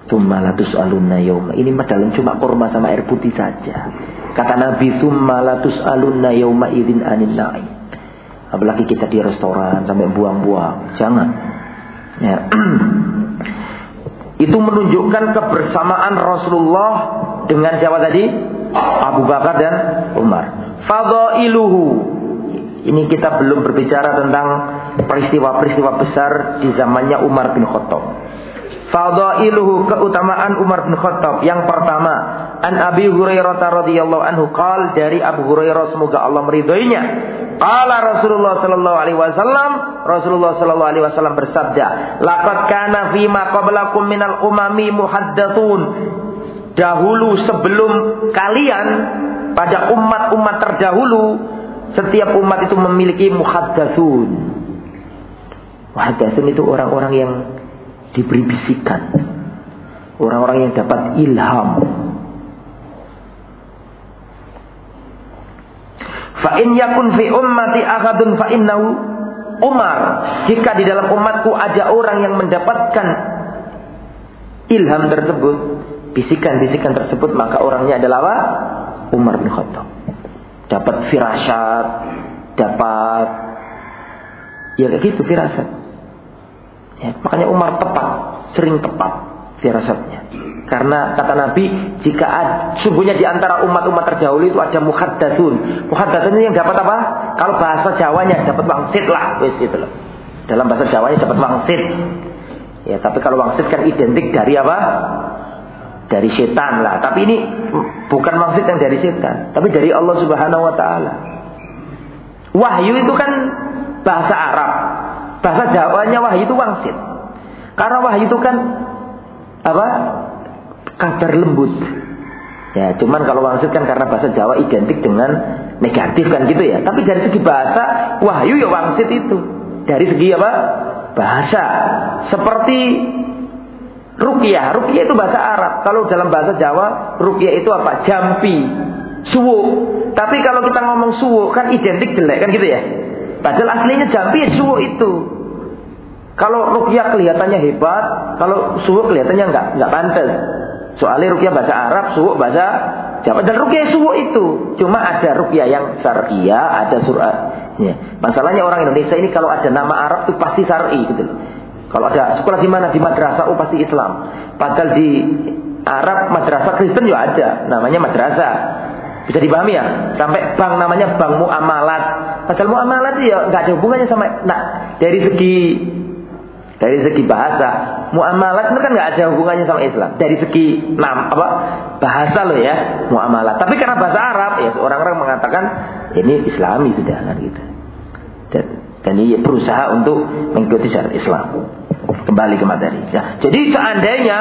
Tummalatus alunna yawma. Ini dalam cuma kurma sama air putih saja. Kata Nabi Tummalatus alunna yawma idin anin na'i. Apalagi kita di restoran sampai buang-buang. Jangan. Ya. Itu menunjukkan kebersamaan Rasulullah dengan siapa tadi? Abu Bakar dan Umar. Fadailuhu. Ini kita belum berbicara tentang peristiwa-peristiwa besar di zamannya Umar bin Khattab. Fadailuhu keutamaan Umar bin Khattab. Yang pertama, an Abi Hurairah radhiyallahu anhu qal dari Abu Hurairah semoga Allah meridhoinya. Qala Rasulullah sallallahu alaihi wasallam, Rasulullah sallallahu alaihi wasallam bersabda, "Laqad kana fi ma qablakum minal umami muhaddatsun." Dahulu sebelum kalian pada umat-umat terdahulu, setiap umat itu memiliki muhaddatsun. Muhaddatsun itu orang-orang yang diberi bisikan. Orang-orang yang dapat ilham. Fa in yakun fi ummati ahadun fa innahu Umar. Jika di dalam umatku ada orang yang mendapatkan ilham tersebut, bisikan-bisikan tersebut, maka orangnya adalah apa? Umar bin Khattab. Dapat firasat, dapat ya kayak gitu firasat. Ya, makanya Umar tepat, sering tepat firasatnya. Karena kata Nabi, jika sungguhnya di antara umat-umat terdahulu itu ada muhaddatsun. Muhaddatsun ini yang dapat apa? Kalau bahasa Jawanya dapat wangsit lah, wes itu loh. Dalam bahasa Jawanya dapat wangsit. Ya, tapi kalau wangsit kan identik dari apa? Dari setan lah. Tapi ini bukan wangsit yang dari setan, tapi dari Allah Subhanahu wa taala. Wahyu itu kan bahasa Arab. Bahasa Jawanya wahyu itu wangsit. Karena wahyu itu kan apa? Kadar lembut. Ya, cuman kalau wangsit kan karena bahasa Jawa identik dengan negatif kan gitu ya. Tapi dari segi bahasa, wahyu ya wangsit itu. Dari segi apa? Bahasa. Seperti rukyah. Rukyah itu bahasa Arab. Kalau dalam bahasa Jawa, rukyah itu apa? Jampi, suwu. Tapi kalau kita ngomong suwu kan identik jelek kan gitu ya. Padahal aslinya jampi suwu itu. Kalau rukyah kelihatannya hebat, kalau suwu kelihatannya enggak enggak pantas. Soalnya rukyah bahasa Arab, suwuk bahasa Jawa. Dan rukyah suwuk itu. Cuma ada rukyah yang syariah, ada surah. Ya. Masalahnya orang Indonesia ini kalau ada nama Arab itu pasti syar'i gitu Kalau ada sekolah di mana di madrasah oh pasti Islam. Padahal di Arab madrasah Kristen juga ada, namanya madrasah. Bisa dipahami ya? Sampai bank namanya bank muamalat. Padahal muamalat ya nggak ada hubungannya sama nah dari segi dari segi bahasa, muamalat itu kan nggak ada hubungannya sama Islam. Dari segi nam apa bahasa loh ya, muamalat. Tapi karena bahasa Arab ya orang-orang mengatakan ini Islami sudah kan gitu. Dan, dan ini berusaha untuk mengikuti syariat Islam. Kembali ke materi. Ya. Jadi seandainya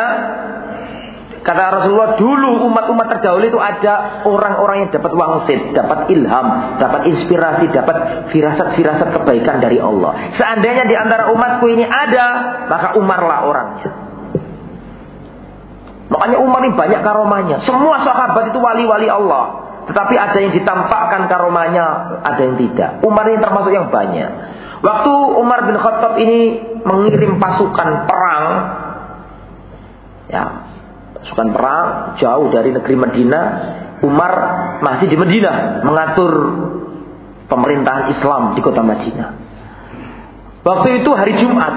Kata Rasulullah dulu umat-umat terdahulu itu ada orang-orang yang dapat wangsit, dapat ilham, dapat inspirasi, dapat firasat-firasat kebaikan dari Allah. Seandainya di antara umatku ini ada, maka Umarlah orangnya. Makanya Umar ini banyak karomanya. Semua sahabat itu wali-wali Allah. Tetapi ada yang ditampakkan karomanya, ada yang tidak. Umar ini termasuk yang banyak. Waktu Umar bin Khattab ini mengirim pasukan perang, ya pasukan perang jauh dari negeri Medina. Umar masih di Medina mengatur pemerintahan Islam di kota Madinah. Waktu itu hari Jumat,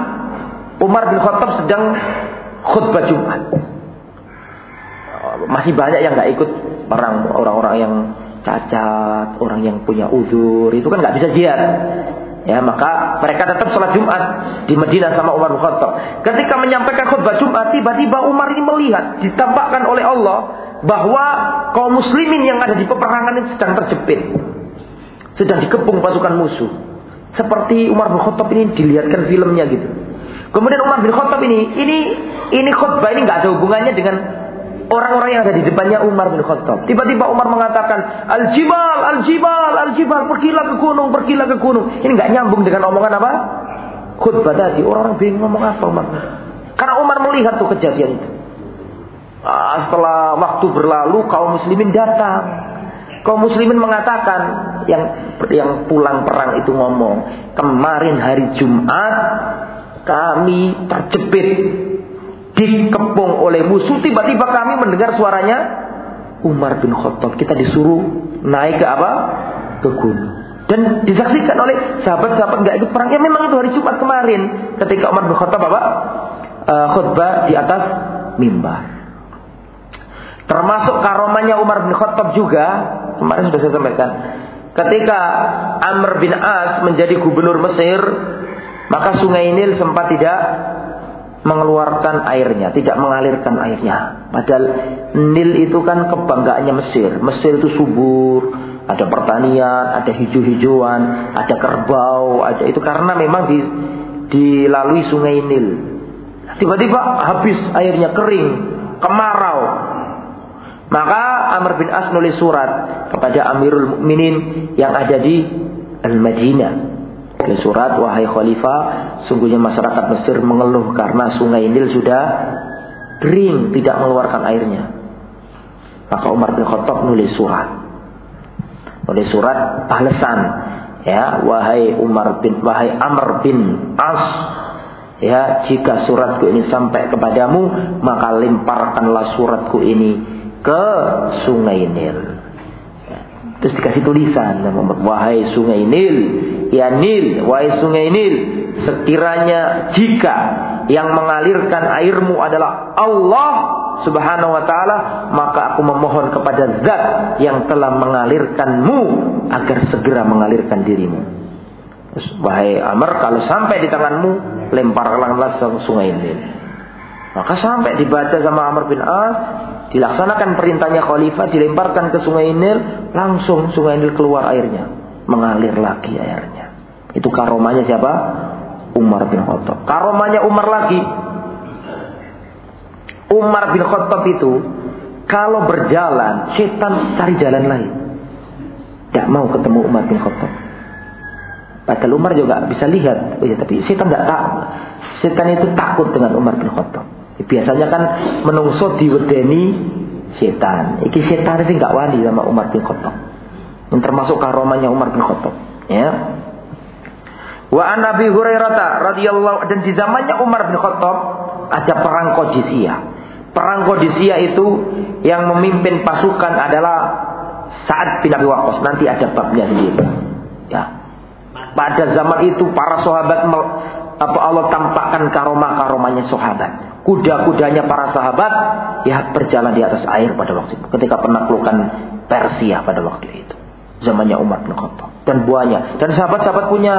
Umar bin Khattab sedang khutbah Jumat. Masih banyak yang nggak ikut perang, orang-orang yang cacat, orang yang punya uzur, itu kan nggak bisa jihad. Ya, maka mereka tetap sholat Jumat di Madinah sama Umar bin Khattab. Ketika menyampaikan khutbah Jumat, tiba-tiba Umar ini melihat ditampakkan oleh Allah bahwa kaum muslimin yang ada di peperangan ini sedang terjepit. Sedang dikepung pasukan musuh. Seperti Umar bin Khattab ini dilihatkan filmnya gitu. Kemudian Umar bin Khattab ini, ini ini khutbah ini nggak ada hubungannya dengan orang-orang yang ada di depannya Umar bin Khattab. Tiba-tiba Umar mengatakan, Al-Jibal, Al-Jibal, Al-Jibal, pergilah ke gunung, pergilah ke gunung. Ini nggak nyambung dengan omongan apa? Khutbah tadi. Orang-orang bingung ngomong apa Umar. Karena Umar melihat tuh kejadian itu. Ah, setelah waktu berlalu, kaum muslimin datang. Kaum muslimin mengatakan yang yang pulang perang itu ngomong, kemarin hari Jumat kami terjepit dikepung oleh musuh tiba-tiba kami mendengar suaranya Umar bin Khattab. Kita disuruh naik ke apa? Ke gunung. Dan disaksikan oleh sahabat-sahabat nggak ikut perang. Ya memang itu hari Jumat kemarin ketika Umar bin Khattab apa? Uh, khutbah di atas mimbar. Termasuk karomanya Umar bin Khattab juga kemarin sudah saya sampaikan. Ketika Amr bin As menjadi gubernur Mesir maka sungai Nil sempat tidak mengeluarkan airnya, tidak mengalirkan airnya. Padahal Nil itu kan kebanggaannya Mesir. Mesir itu subur, ada pertanian, ada hijau-hijauan, ada kerbau, ada itu karena memang di, dilalui sungai Nil. Tiba-tiba habis airnya kering, kemarau. Maka Amr bin As nulis surat kepada Amirul Mukminin yang ada di Al-Madinah ke surat wahai khalifah sungguhnya masyarakat Mesir mengeluh karena sungai Nil sudah kering tidak mengeluarkan airnya. Maka Umar bin Khattab nulis surat. Nulis surat balasan ya wahai Umar bin wahai Amr bin As ya jika suratku ini sampai kepadamu maka lemparkanlah suratku ini ke sungai Nil. Terus dikasih tulisan wahai sungai Nil, ya Nil, wahai sungai Nil, sekiranya jika yang mengalirkan airmu adalah Allah Subhanahu wa taala, maka aku memohon kepada Zat yang telah mengalirkanmu agar segera mengalirkan dirimu. Wahai Amr, kalau sampai di tanganmu, lemparkanlah sungai Nil. Maka sampai dibaca sama Amr bin As, Dilaksanakan perintahnya khalifah, dilemparkan ke sungai Nil, langsung sungai Nil keluar airnya. Mengalir lagi airnya. Itu karomanya siapa? Umar bin Khattab. Karomanya Umar lagi. Umar bin Khattab itu kalau berjalan, setan cari jalan lain. Tidak mau ketemu Umar bin Khattab. Padahal Umar juga bisa lihat, oh ya, tapi setan tidak tahu. Setan itu takut dengan Umar bin Khattab. Biasanya kan menungso diwedeni setan. Iki setan sih nggak wani sama Umar bin Khattab. Yang termasuk karomanya Umar bin Khattab. Ya. Wa an Abi Hurairah radhiyallahu dan di zamannya Umar bin Khattab ada perang Qadisiyah. Perang Qadisiyah itu yang memimpin pasukan adalah Sa'ad bin Abi Waqqas. Nanti ada babnya sendiri. Ya. Pada zaman itu para sahabat apa Allah tampakkan karomah-karomahnya sahabat. Kuda-kudanya para sahabat ya berjalan di atas air pada waktu itu. Ketika penaklukan Persia pada waktu itu. Zamannya Umar bin Khattab. Dan buahnya. Dan sahabat-sahabat punya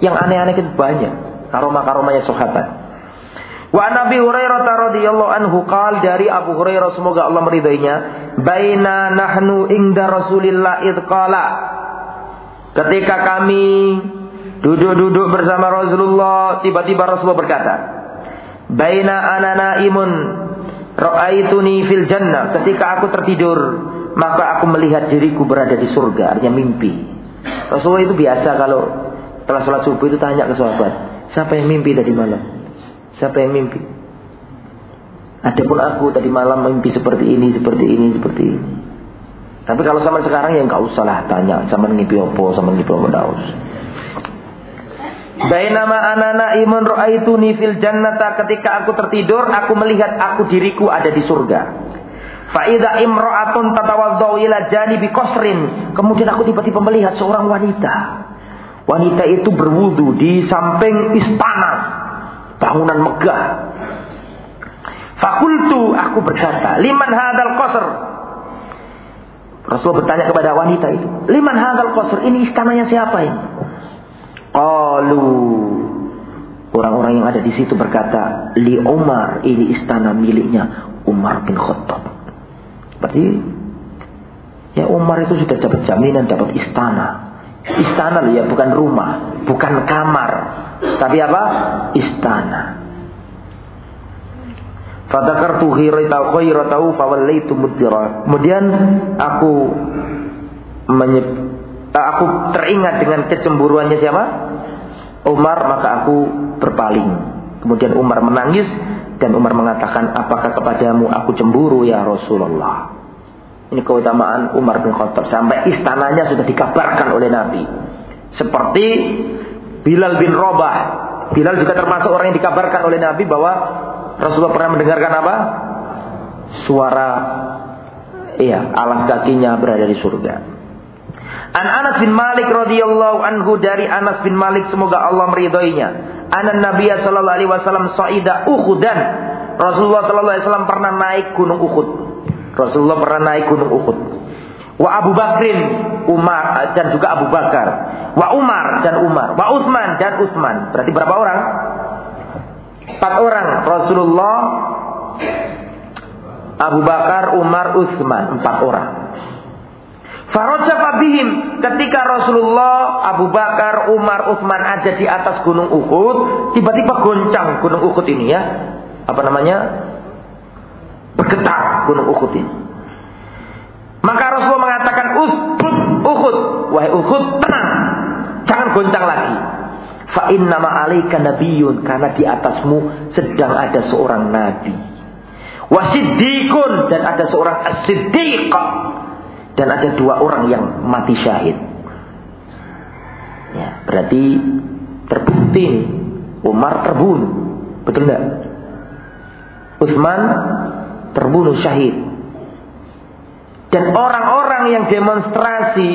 yang aneh-aneh itu banyak. Karomah-karomahnya sahabat. Wa Nabi Hurairah radhiyallahu anhu qal dari Abu Hurairah semoga Allah meridainya, "Baina nahnu ingda Rasulillah id qala." Ketika kami Duduk-duduk bersama Rasulullah, tiba-tiba Rasulullah berkata, "Baina ana naimun ra'aituni fil jannah." Ketika aku tertidur, maka aku melihat diriku berada di surga, artinya mimpi. Rasulullah itu biasa kalau setelah sholat subuh itu tanya ke sahabat, "Siapa yang mimpi tadi malam?" Siapa yang mimpi? Adapun aku tadi malam mimpi seperti ini, seperti ini, seperti ini. Tapi kalau sama sekarang ya nggak usah lah tanya sama mimpi apa, sama mimpi apa Bainama ana naimun ra'aituni fil jannata ketika aku tertidur aku melihat aku diriku ada di surga. Fa idza imra'atun tatawaddau ila janibi. Kemudian aku tiba-tiba melihat seorang wanita. Wanita itu berwudu di samping istana, bangunan megah. Fakultu aku berkata, liman hadal qasr? Rasul bertanya kepada wanita itu, liman hadal qasr? Ini istananya siapa ini? Qalu Orang-orang yang ada di situ berkata, Li Umar, ini istana miliknya Umar bin Khattab. Berarti ya Umar itu sudah dapat jaminan, dapat istana. Istana loh ya, bukan rumah, bukan kamar. Tapi apa? Istana. Mudira. Kemudian aku menyebut aku teringat dengan kecemburuannya siapa? Umar maka aku berpaling. Kemudian Umar menangis dan Umar mengatakan, "Apakah kepadamu aku cemburu ya Rasulullah?" Ini keutamaan Umar bin Khattab sampai istananya sudah dikabarkan oleh Nabi. Seperti Bilal bin Robah. Bilal juga termasuk orang yang dikabarkan oleh Nabi bahwa Rasulullah pernah mendengarkan apa? Suara iya, alas kakinya berada di surga. An Anas bin Malik radhiyallahu anhu dari Anas bin Malik semoga Allah meridhoinya. Anan Nabi sallallahu alaihi wasallam saida Uhudan. Rasulullah sallallahu alaihi wasallam pernah naik gunung Uhud. Rasulullah pernah naik gunung Uhud. Wa Abu Bakrin, Umar dan juga Abu Bakar. Wa Umar dan Umar. Wa Utsman dan Utsman. Berarti berapa orang? Empat orang. Rasulullah, Abu Bakar, Umar, Utsman. Empat orang. Farojafa bihim ketika Rasulullah, Abu Bakar, Umar, Utsman ada di atas gunung Uhud, tiba-tiba goncang gunung Uhud ini ya. Apa namanya? Bergetar gunung Uhud ini. Maka Rasulullah mengatakan, "Usbut Uhud, wahai Uhud, tenang. Jangan goncang lagi." Fa inna ma'alaika nabiyyun karena di atasmu sedang ada seorang nabi. Wasiddiqun dan ada seorang as-siddiq dan ada dua orang yang mati syahid. Ya, berarti terbukti Umar terbunuh. Betul enggak? Utsman terbunuh syahid. Dan orang-orang yang demonstrasi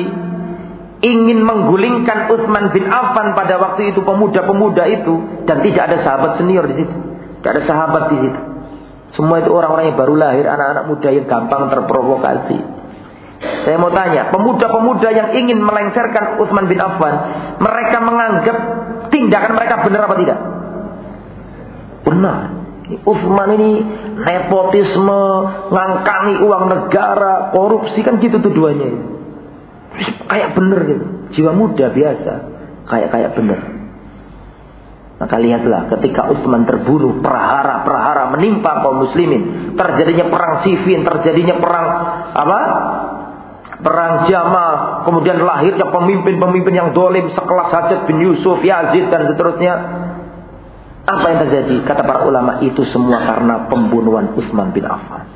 ingin menggulingkan Utsman bin Affan pada waktu itu pemuda-pemuda itu dan tidak ada sahabat senior di situ. Tidak ada sahabat di situ. Semua itu orang-orang yang baru lahir, anak-anak muda yang gampang terprovokasi. Saya mau tanya, pemuda-pemuda yang ingin melengsarkan Utsman bin Affan, mereka menganggap tindakan mereka benar apa tidak? Benar. Utsman ini nepotisme, ngangkangi uang negara, korupsi kan gitu tuduhannya. Kayak benar gitu. Jiwa muda biasa, kayak kayak benar. Maka lihatlah ketika Utsman terbunuh, perahara-perahara menimpa kaum muslimin, terjadinya perang Siffin, terjadinya perang apa? Perang Jamal, kemudian lahirnya pemimpin-pemimpin yang dolim sekelas Hajat bin Yusuf, Yazid dan seterusnya. Apa yang terjadi? Kata para ulama itu semua karena pembunuhan Utsman bin Affan.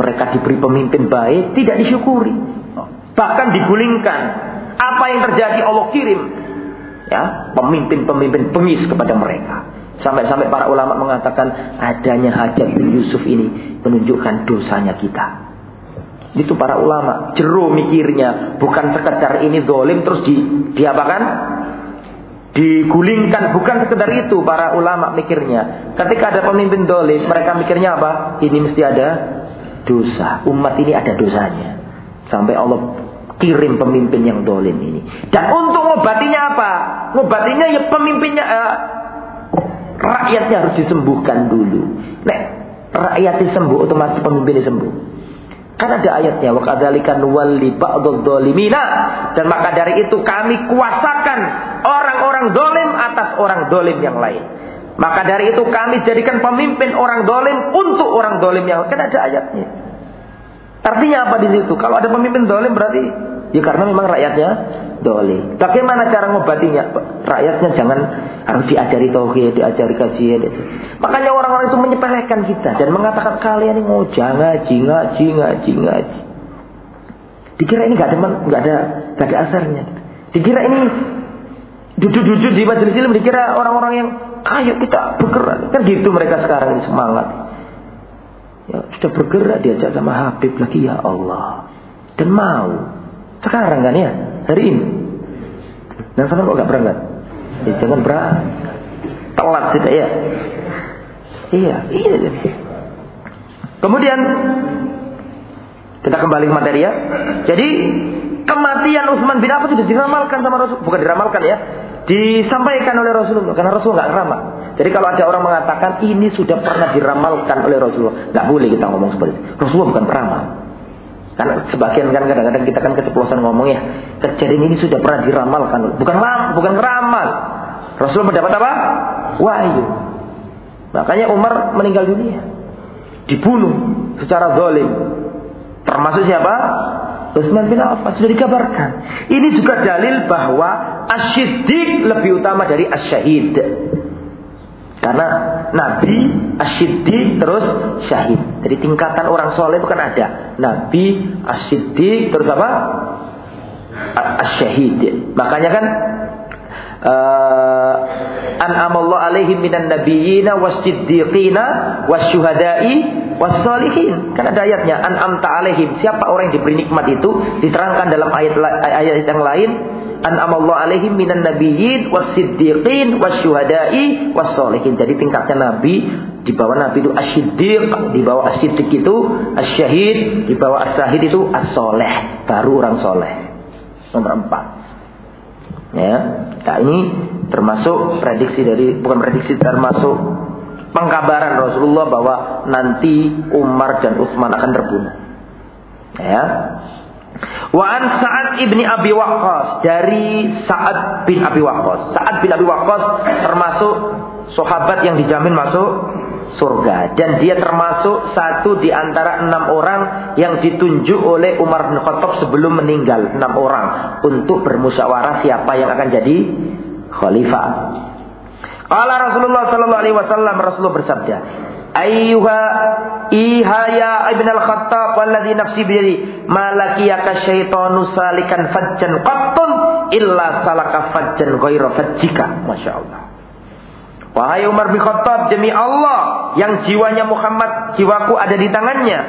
Mereka diberi pemimpin baik, tidak disyukuri. Bahkan digulingkan. Apa yang terjadi Allah kirim ya pemimpin-pemimpin pengis kepada mereka. Sampai-sampai para ulama mengatakan adanya hajat bin Yusuf ini menunjukkan dosanya kita. Itu para ulama jeru mikirnya, bukan sekedar ini dolim terus di diapakan? Digulingkan, bukan sekedar itu para ulama mikirnya. Ketika ada pemimpin dolim, mereka mikirnya apa? Ini mesti ada dosa. Umat ini ada dosanya. Sampai Allah kirim pemimpin yang dolim ini. Dan untuk ngobatinya apa? Ngobatinya ya pemimpinnya eh, rakyatnya harus disembuhkan dulu. Nek rakyatnya sembuh otomatis pemimpinnya sembuh. Kan ada ayatnya wa kadzalika nuwalli dan maka dari itu kami kuasakan orang-orang dolim atas orang dolim yang lain. Maka dari itu kami jadikan pemimpin orang dolim untuk orang dolim yang lain. Kan ada ayatnya. Artinya apa di situ? Kalau ada pemimpin dolim berarti ya karena memang rakyatnya dolim. Bagaimana cara ngobatinya? Rakyatnya jangan harus diajari tauhid, diajari kajian. Makanya orang-orang itu menyepelekan kita dan mengatakan kalian ini mau ngaji, ngaji, ngaji, ngaji. Dikira ini nggak ada nggak ada nggak ada asarnya. Dikira ini duduk-duduk di majelis ilmu dikira orang-orang yang ayo kita bergerak. Kan gitu mereka sekarang ini semangat. Ya, sudah bergerak diajak sama Habib lagi ya Allah. Dan mau. Sekarang kan ya, hari ini. Dan sama kok gak berangkat? Ya, jangan berangkat. Telat tidak ya? Iya, iya. Kemudian kita kembali ke materi ya. Jadi kematian Utsman bin Affan sudah diramalkan sama Rasul, bukan diramalkan ya, disampaikan oleh Rasulullah karena Rasul nggak ramal. Jadi kalau ada orang mengatakan ini sudah pernah diramalkan oleh Rasulullah, nggak boleh kita ngomong seperti itu. Rasulullah bukan peramal. Karena sebagian kan kadang-kadang kita kan keceplosan ngomong ya, kejadian ini sudah pernah diramalkan, bukan ram, bukan ramal. Rasulullah mendapat apa? Wahyu. Makanya Umar meninggal dunia, dibunuh secara zalim. Termasuk siapa? Utsman bin Affan sudah dikabarkan. Ini juga dalil bahwa asyiddiq lebih utama dari asyahid. Karena Nabi asyiddiq terus syahid. Jadi tingkatan orang soleh bukan ada. Nabi asyiddiq terus apa? Asyahid. Makanya kan uh, an'amallahu alaihim minan nabiyyina wasiddiqina wasyuhada'i wassalihin. Kan ada ayatnya an'amta alaihim. Siapa orang yang diberi nikmat itu diterangkan dalam ayat ayat yang lain an'amallahu alaihim minan nabiyyin wasiddiqin wasyuhada'i wassalihin. Jadi tingkatnya nabi di bawah nabi itu asyiddiq, di bawah asyiddiq itu asyahid, di bawah asyahid itu as-soleh, baru orang soleh. Nomor empat. Ya, nah ini termasuk prediksi dari bukan prediksi termasuk pengkabaran Rasulullah bahwa nanti Umar dan Utsman akan terbunuh. Ya. Wa an Sa'ad ibni Abi Waqqas. Dari Sa'ad bin Abi Waqqas. Sa'ad bin Abi Waqqas termasuk sahabat yang dijamin masuk surga. Dan dia termasuk satu di antara enam orang yang ditunjuk oleh Umar bin Khattab sebelum meninggal. Enam orang. Untuk bermusyawarah siapa yang akan jadi khalifah. Qala Rasulullah sallallahu alaihi wasallam. Rasulullah bersabda, Ayyuha ihaya ibn al-Khattab walladhi nafsi biyadi malakiyaka syaitanu salikan fajjan qattun illa salaka fajjan ghaira fajjika. Masya Allah. Wahai Umar bin Khattab, demi Allah yang jiwanya Muhammad, jiwaku ada di tangannya.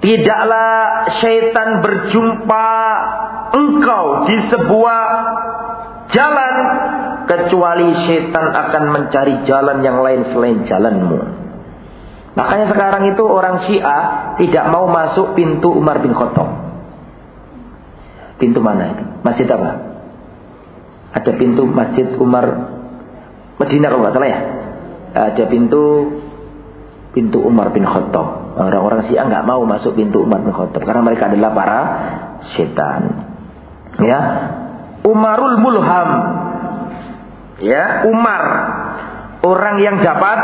Tidaklah syaitan berjumpa engkau di sebuah jalan kecuali syaitan akan mencari jalan yang lain selain jalanmu. Makanya sekarang itu orang Syiah tidak mau masuk pintu Umar bin Khattab. Pintu mana itu? Masjid apa? Ada pintu Masjid Umar Medina kalau nggak salah ya. Ada pintu pintu Umar bin Khattab. Orang-orang Syiah nggak mau masuk pintu Umar bin Khattab karena mereka adalah para setan. Ya. Umarul Mulham. Ya, Umar orang yang dapat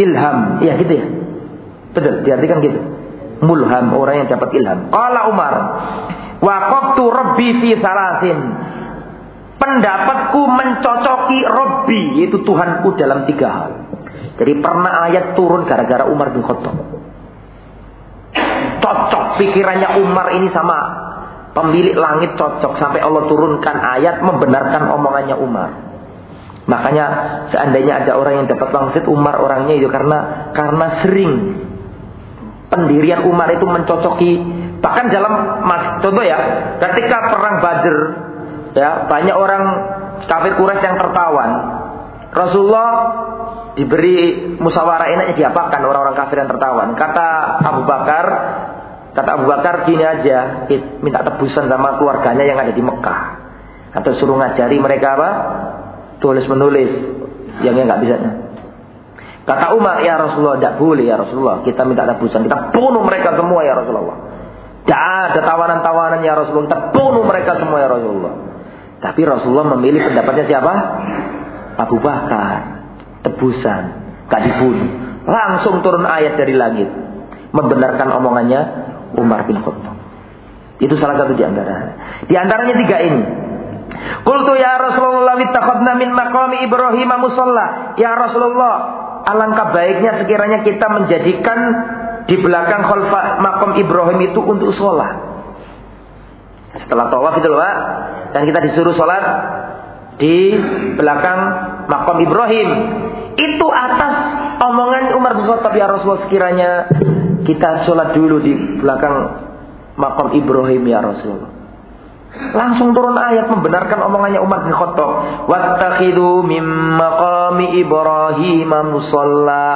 ilham. Ya gitu ya. Betul, diartikan gitu. Mulham, orang yang dapat ilham. Qala Umar, waqaftu rabbi fi salasin. Pendapatku mencocoki Robbi, yaitu Tuhanku dalam tiga hal. Jadi pernah ayat turun gara-gara Umar bin Khattab. Cocok pikirannya Umar ini sama pemilik langit cocok sampai Allah turunkan ayat membenarkan omongannya Umar. Makanya seandainya ada orang yang dapat wangsit Umar orangnya itu karena karena sering pendirian Umar itu mencocoki bahkan dalam mas contoh ya ketika perang Badr ya banyak orang kafir Quraisy yang tertawan Rasulullah diberi musyawarah enaknya diapakan orang-orang kafir yang tertawan. Kata Abu Bakar, kata Abu Bakar gini aja, minta tebusan sama keluarganya yang ada di Mekah. Atau suruh ngajari mereka apa? Tulis menulis yang nggak bisa. Kata Umar, ya Rasulullah, tidak boleh ya Rasulullah. Kita minta tebusan, kita bunuh mereka semua ya Rasulullah. Tidak ada tawanan-tawanan ya Rasulullah, kita bunuh mereka semua ya Rasulullah. Tapi Rasulullah memilih pendapatnya siapa? Abu Bakar tebusan, gak dibunuh. Langsung turun ayat dari langit membenarkan omongannya Umar bin Khattab. Itu salah satu di antara. Di antaranya tiga ini. Qultu ya Rasulullah wittaqadna min maqami Ibrahim musalla. Ya Rasulullah, alangkah baiknya sekiranya kita menjadikan di belakang khalfa makam Ibrahim itu untuk sholat. Setelah tawaf itu loh. Dan kita disuruh sholat di belakang makam Ibrahim. Itu atas omongan Umar bin Khattab ya Rasulullah sekiranya kita sholat dulu di belakang makam Ibrahim ya Rasulullah. Langsung turun ayat membenarkan omongannya Umar bin Khattab. Wattakhidu mim maqami Ibrahim musalla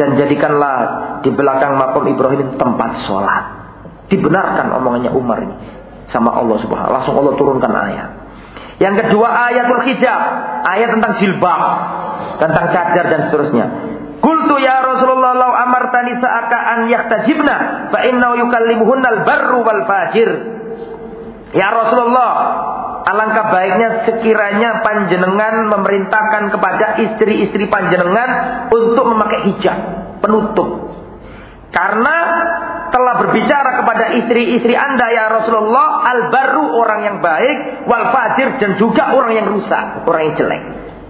dan jadikanlah di belakang makam Ibrahim tempat sholat. Dibenarkan omongannya Umar ini sama Allah Subhanahu. Langsung Allah turunkan ayat. Yang kedua ayatul hijab, ayat tentang jilbab, tentang cadar dan seterusnya. Kultu ya Rasulullah lau amartani sa'aka an yaktajibna fa innahu yukallimuhunnal barru wal fajir. Ya Rasulullah, alangkah baiknya sekiranya panjenengan memerintahkan kepada istri-istri panjenengan untuk memakai hijab, penutup. Karena telah berbicara kepada istri-istri anda ya Rasulullah al-baru orang yang baik wal fajir dan juga orang yang rusak orang yang jelek.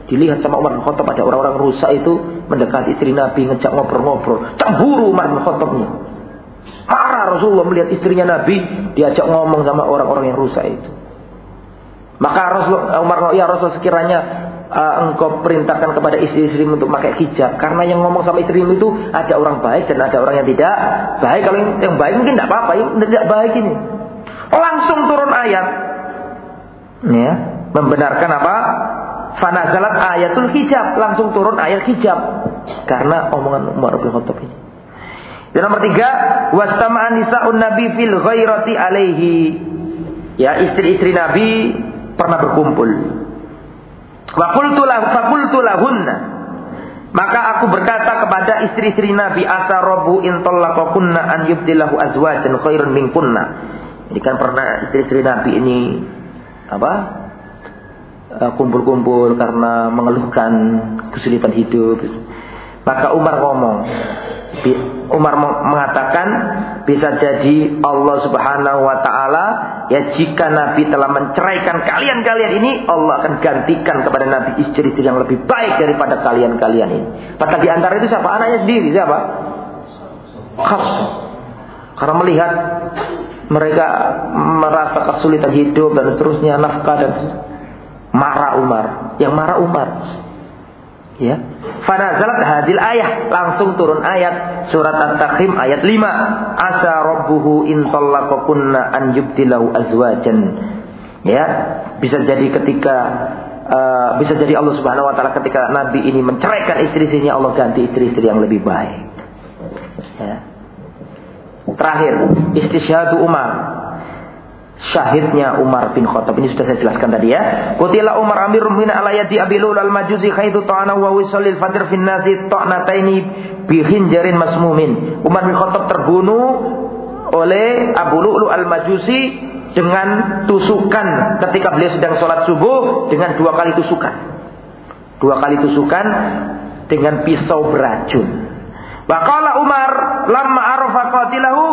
Dilihat sama Umar bin Khattab ada orang-orang rusak itu mendekati istri Nabi ngejak ngobrol-ngobrol. Cemburu Umar bin Khattabnya marah Rasulullah melihat istrinya Nabi diajak ngomong sama orang-orang yang rusak itu. Maka Rasulullah Umar ya Rasul sekiranya uh, engkau perintahkan kepada istri-istri untuk pakai hijab. Karena yang ngomong sama istri itu ada orang baik dan ada orang yang tidak baik. Kalau yang, yang baik mungkin tidak apa-apa yang tidak baik ini. Langsung turun ayat. Ya membenarkan apa? Fanazalat ayatul hijab. Langsung turun ayat hijab. Karena omongan Umar bin Khattab ini dan nomor tiga wastama'an nisa'un nabi fil ghairati alaihi ya istri-istri nabi pernah berkumpul Fakultu lahunna. Maka aku berkata kepada istri-istri Nabi asa robu intallaqakunna an yubdilahu azwajan khairun minkunna. Ini kan pernah istri-istri Nabi ini apa? Eh, kumpul-kumpul karena mengeluhkan kesulitan hidup. Maka Umar ngomong, Umar mengatakan bisa jadi Allah Subhanahu wa taala ya jika Nabi telah menceraikan kalian-kalian ini Allah akan gantikan kepada Nabi istri-istri yang lebih baik daripada kalian-kalian ini. Maka di antara itu siapa? Anaknya sendiri siapa? Khas. Karena melihat mereka merasa kesulitan hidup dan seterusnya nafkah dan marah Umar. Yang marah Umar. Ya. Fanazalat hadil ayah langsung turun ayat surat At-Tahrim ayat 5. Asa rabbuhu in tallaqakunna an azwajan. Ya, bisa jadi ketika uh, bisa jadi Allah Subhanahu wa taala ketika nabi ini menceraikan istri-istrinya Allah ganti istri-istri yang lebih baik. Ya. Terakhir, istisyhadu Umar syahidnya Umar bin Khattab ini sudah saya jelaskan tadi ya. Kutila Umar Amir min alayati Abilul al-Majusi khaitu ta'ana wa wisalil fajr fin nasi ta'nataini bi khinjarin masmumin. Umar bin Khattab terbunuh oleh Abu Lu'lu al-Majusi dengan tusukan ketika beliau sedang sholat subuh dengan dua kali tusukan. Dua kali tusukan dengan pisau beracun. Waqala Umar lamma arafa qatilahu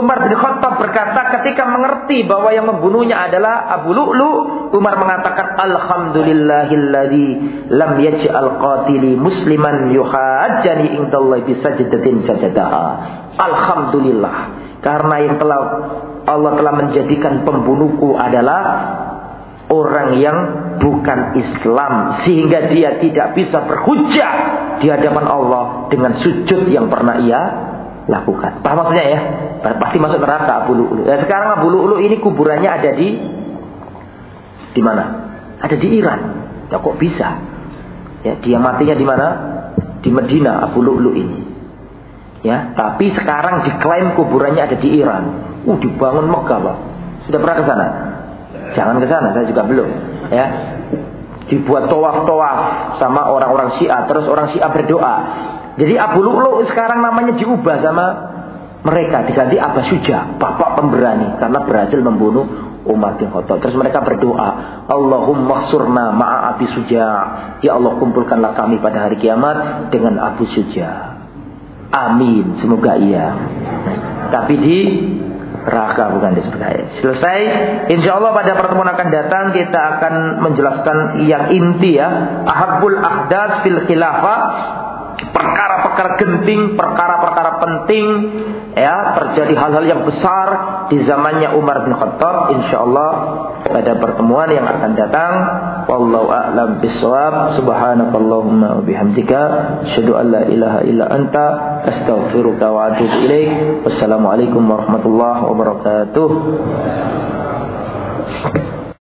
Umar bin Khattab berkata ketika mengerti bahwa yang membunuhnya adalah Abu Lu'lu Umar mengatakan alhamdulillahilladzi lam yaj'al qatili musliman yuhajjani indallahi bisajdatin sajadaha. Alhamdulillah. Karena yang telah Allah telah menjadikan pembunuhku adalah orang yang bukan Islam sehingga dia tidak bisa berhujah di hadapan Allah dengan sujud yang pernah ia lakukan. Paham maksudnya ya? Pasti masuk neraka Abu Lu'lu. Ya, sekarang Abu Lu'lu ini kuburannya ada di di mana? Ada di Iran. Ya kok bisa? Ya, dia matinya di mana? Di Medina Abu Lu'lu ini. Ya, tapi sekarang diklaim kuburannya ada di Iran. Uh, dibangun Mekah, Pak. Sudah pernah ke sana? Jangan ke sana, saya juga belum. Ya, dibuat tawaf-tawaf sama orang-orang Syiah, terus orang Syiah berdoa. Jadi Abu Lu'lu sekarang namanya diubah sama mereka diganti Abu Suja, bapak pemberani karena berhasil membunuh Umar bin Khattab. Terus mereka berdoa, Allahumma surna ma'a Abi Suja. Ya Allah kumpulkanlah kami pada hari kiamat dengan Abu Suja. Amin, semoga iya. Tapi di neraka bukan di surga. Selesai. Insya Allah pada pertemuan akan datang kita akan menjelaskan yang inti ya. Ahabul ahdas fil khilafah perkara-perkara genting, perkara-perkara penting ya terjadi hal-hal yang besar di zamannya Umar bin Khattab insyaallah pada pertemuan yang akan datang. Wallahu a'lam bissawab. Subhanakallahumma wa bihamdika asyhadu an la ilaha illa anta astaghfiruka wa atubu ilaik. Wassalamualaikum warahmatullahi wabarakatuh